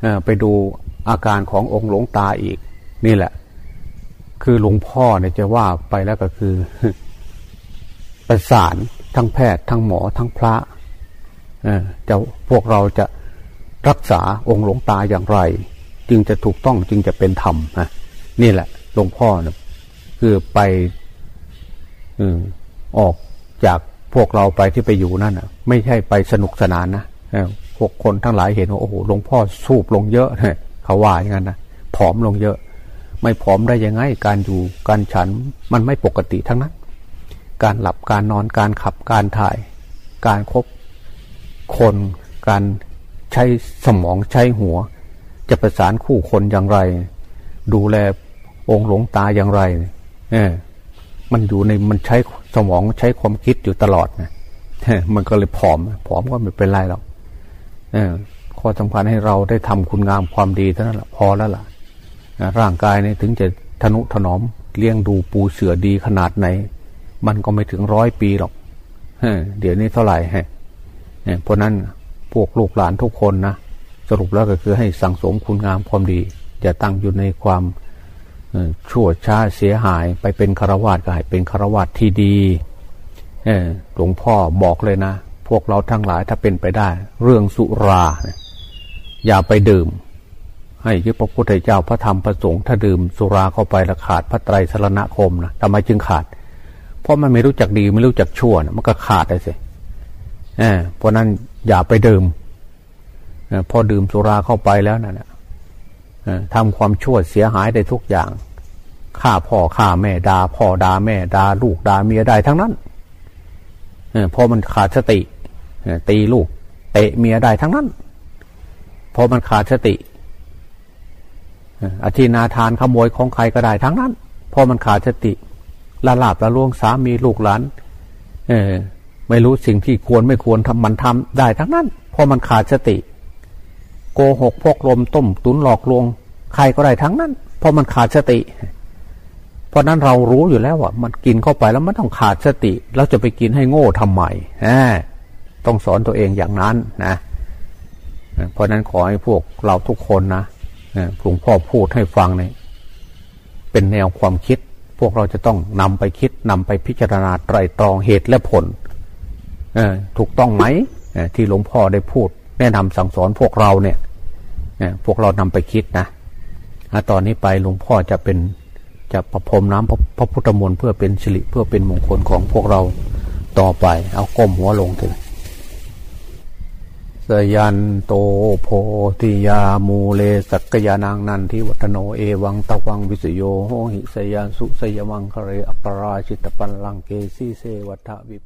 อไปดูอาการขององค์หลวงตาอีก นี่แหละ คือหลวงพ่อเนี่ยจะว่าไปแล้วก็คือ ประสาน ทั้งแพทย์ทั้งหมอทั้งพระจะพวกเราจะรักษาองค์หลวงตาอย่างไร จึงจะถูกต้องจึงจะเป็นธรรมนะนี่แหละหลวงพ่อนี่ยคือไปออกจากพวกเราไปที่ไปอยู่นั่นะไม่ใช่ไปสนุกสนานนะพวกคนทั้งหลายเห็นว่าโอ้โหหลวงพ่อสูบลงเยอะเเขาว่าอย่างนั้นนะผอมลงเยอะ ไม่ผอมได้ยังไง การอยู่การฉันมันไม่ปกติทั้งนั้น การหลับการนอนการขับการถ่าย การครบคนการใช้สมองใช้หัว จะประสานคู่คนอย่างไร ดูแลองค์หลวงตาอย่างไรเออมันอยู่ในมันใช้สมองใช้ความคิดอยู่ตลอดนะมันก็เลยผอม ผอมก็ไม่เป็นไรหรอกเออข้อสำคัญให้เราได้ทำคุณงามความดีเท่านั้นแหละพอแล้วล่ะร่างกายเนี่ยถึงจะทนุถนอมเลี้ยงดูปูเสือดีขนาดไหน มันก็ไม่ถึงร้อยปีหรอกเดี๋ยวนี้เท่าไหร่ฮะเพราะนั้นพวกลูกหลานทุกคนนะสรุปแล้วก็คือให้สั่งสมคุณงามความดีจะตั้งอยู่ในความชั่วช้าเสียหายไปเป็นคารวาสก็ให้เป็นคารวาสที่ดีหลวงพ่อบอกเลยนะ พวกเราทั้งหลายถ้าเป็นไปได้ เรื่องสุรา อย่าไปดื่ม ให้ยึดพระพุทธเจ้าพระธรรมพระสงฆ์ถ้าดื่มสุราเข้าไปละขาดพระไตรสรณคมนะทำไมจึงขาด เพราะมันไม่รู้จักดีไม่รู้จักชั่วนะมันก็ขาดได้สิเพราะนั้นอย่าไปดื่มพอดื่มสุราเข้าไปแล้วนะ่นแหะทำความชั่วเสียหายได้ทุกอย่างฆ่าพ่อฆ่าแม่ด่าพ่อด่าแม่ด่าลูกด่าเมียได้ทั้งนั้นเพราะมันขาดสติตีลูกเตะเมียได้ทั้งนั้นเพราะมันขาดสติอธินาทานขโมยของใครก็ได้ทั้งนั้นเพราะมันขาดสติ ละลาบละลวงสามีลูกหลาน เออ ไม่รู้สิ่งที่ควรไม่ควรทำมันทำได้ทั้งนั้นพราะมันขาดสติ โกหกพกลมต้มตุนหลอกลวง ใครก็ได้ทั้งนั้นพราะมันขาดสติ เพราะนั้นเรารู้อยู่แล้วว่า มันกินเข้าไปแล้วมันต้องขาดสติเราจะไปกินให้โง่ทำไมต้องสอนตัวเองอย่างนั้นนะเพราะนั้นขอให้พวกเราทุกคนนะหลวงพ่อพูดให้ฟังเนี่ยเป็นแนวความคิด พวกเราจะต้องนำไปคิดนำไปพิจารณาไตรตรองเหตุและผลถูกต้องไหมที่หลวงพ่อได้พูด แนะนำสั่งสอนพวกเราเนี่ยพวกเรานำไปคิดนะตอนนี้ไปหลวงพ่อจะเป็นจะประพรมน้ำพระพระพุทธมนต์เพื่อเป็นสิริเพื่อเป็นมงคลของพวกเราต่อไป เอาก้มหัวลงเถอะ ยันโตโพธิยามูเลสักยานางนันทิวัฒโนเอวังตะวังวิสโยโหหิสยานสุสยมังคเรอปราชิตปันลังเกสีเสวัฏวิป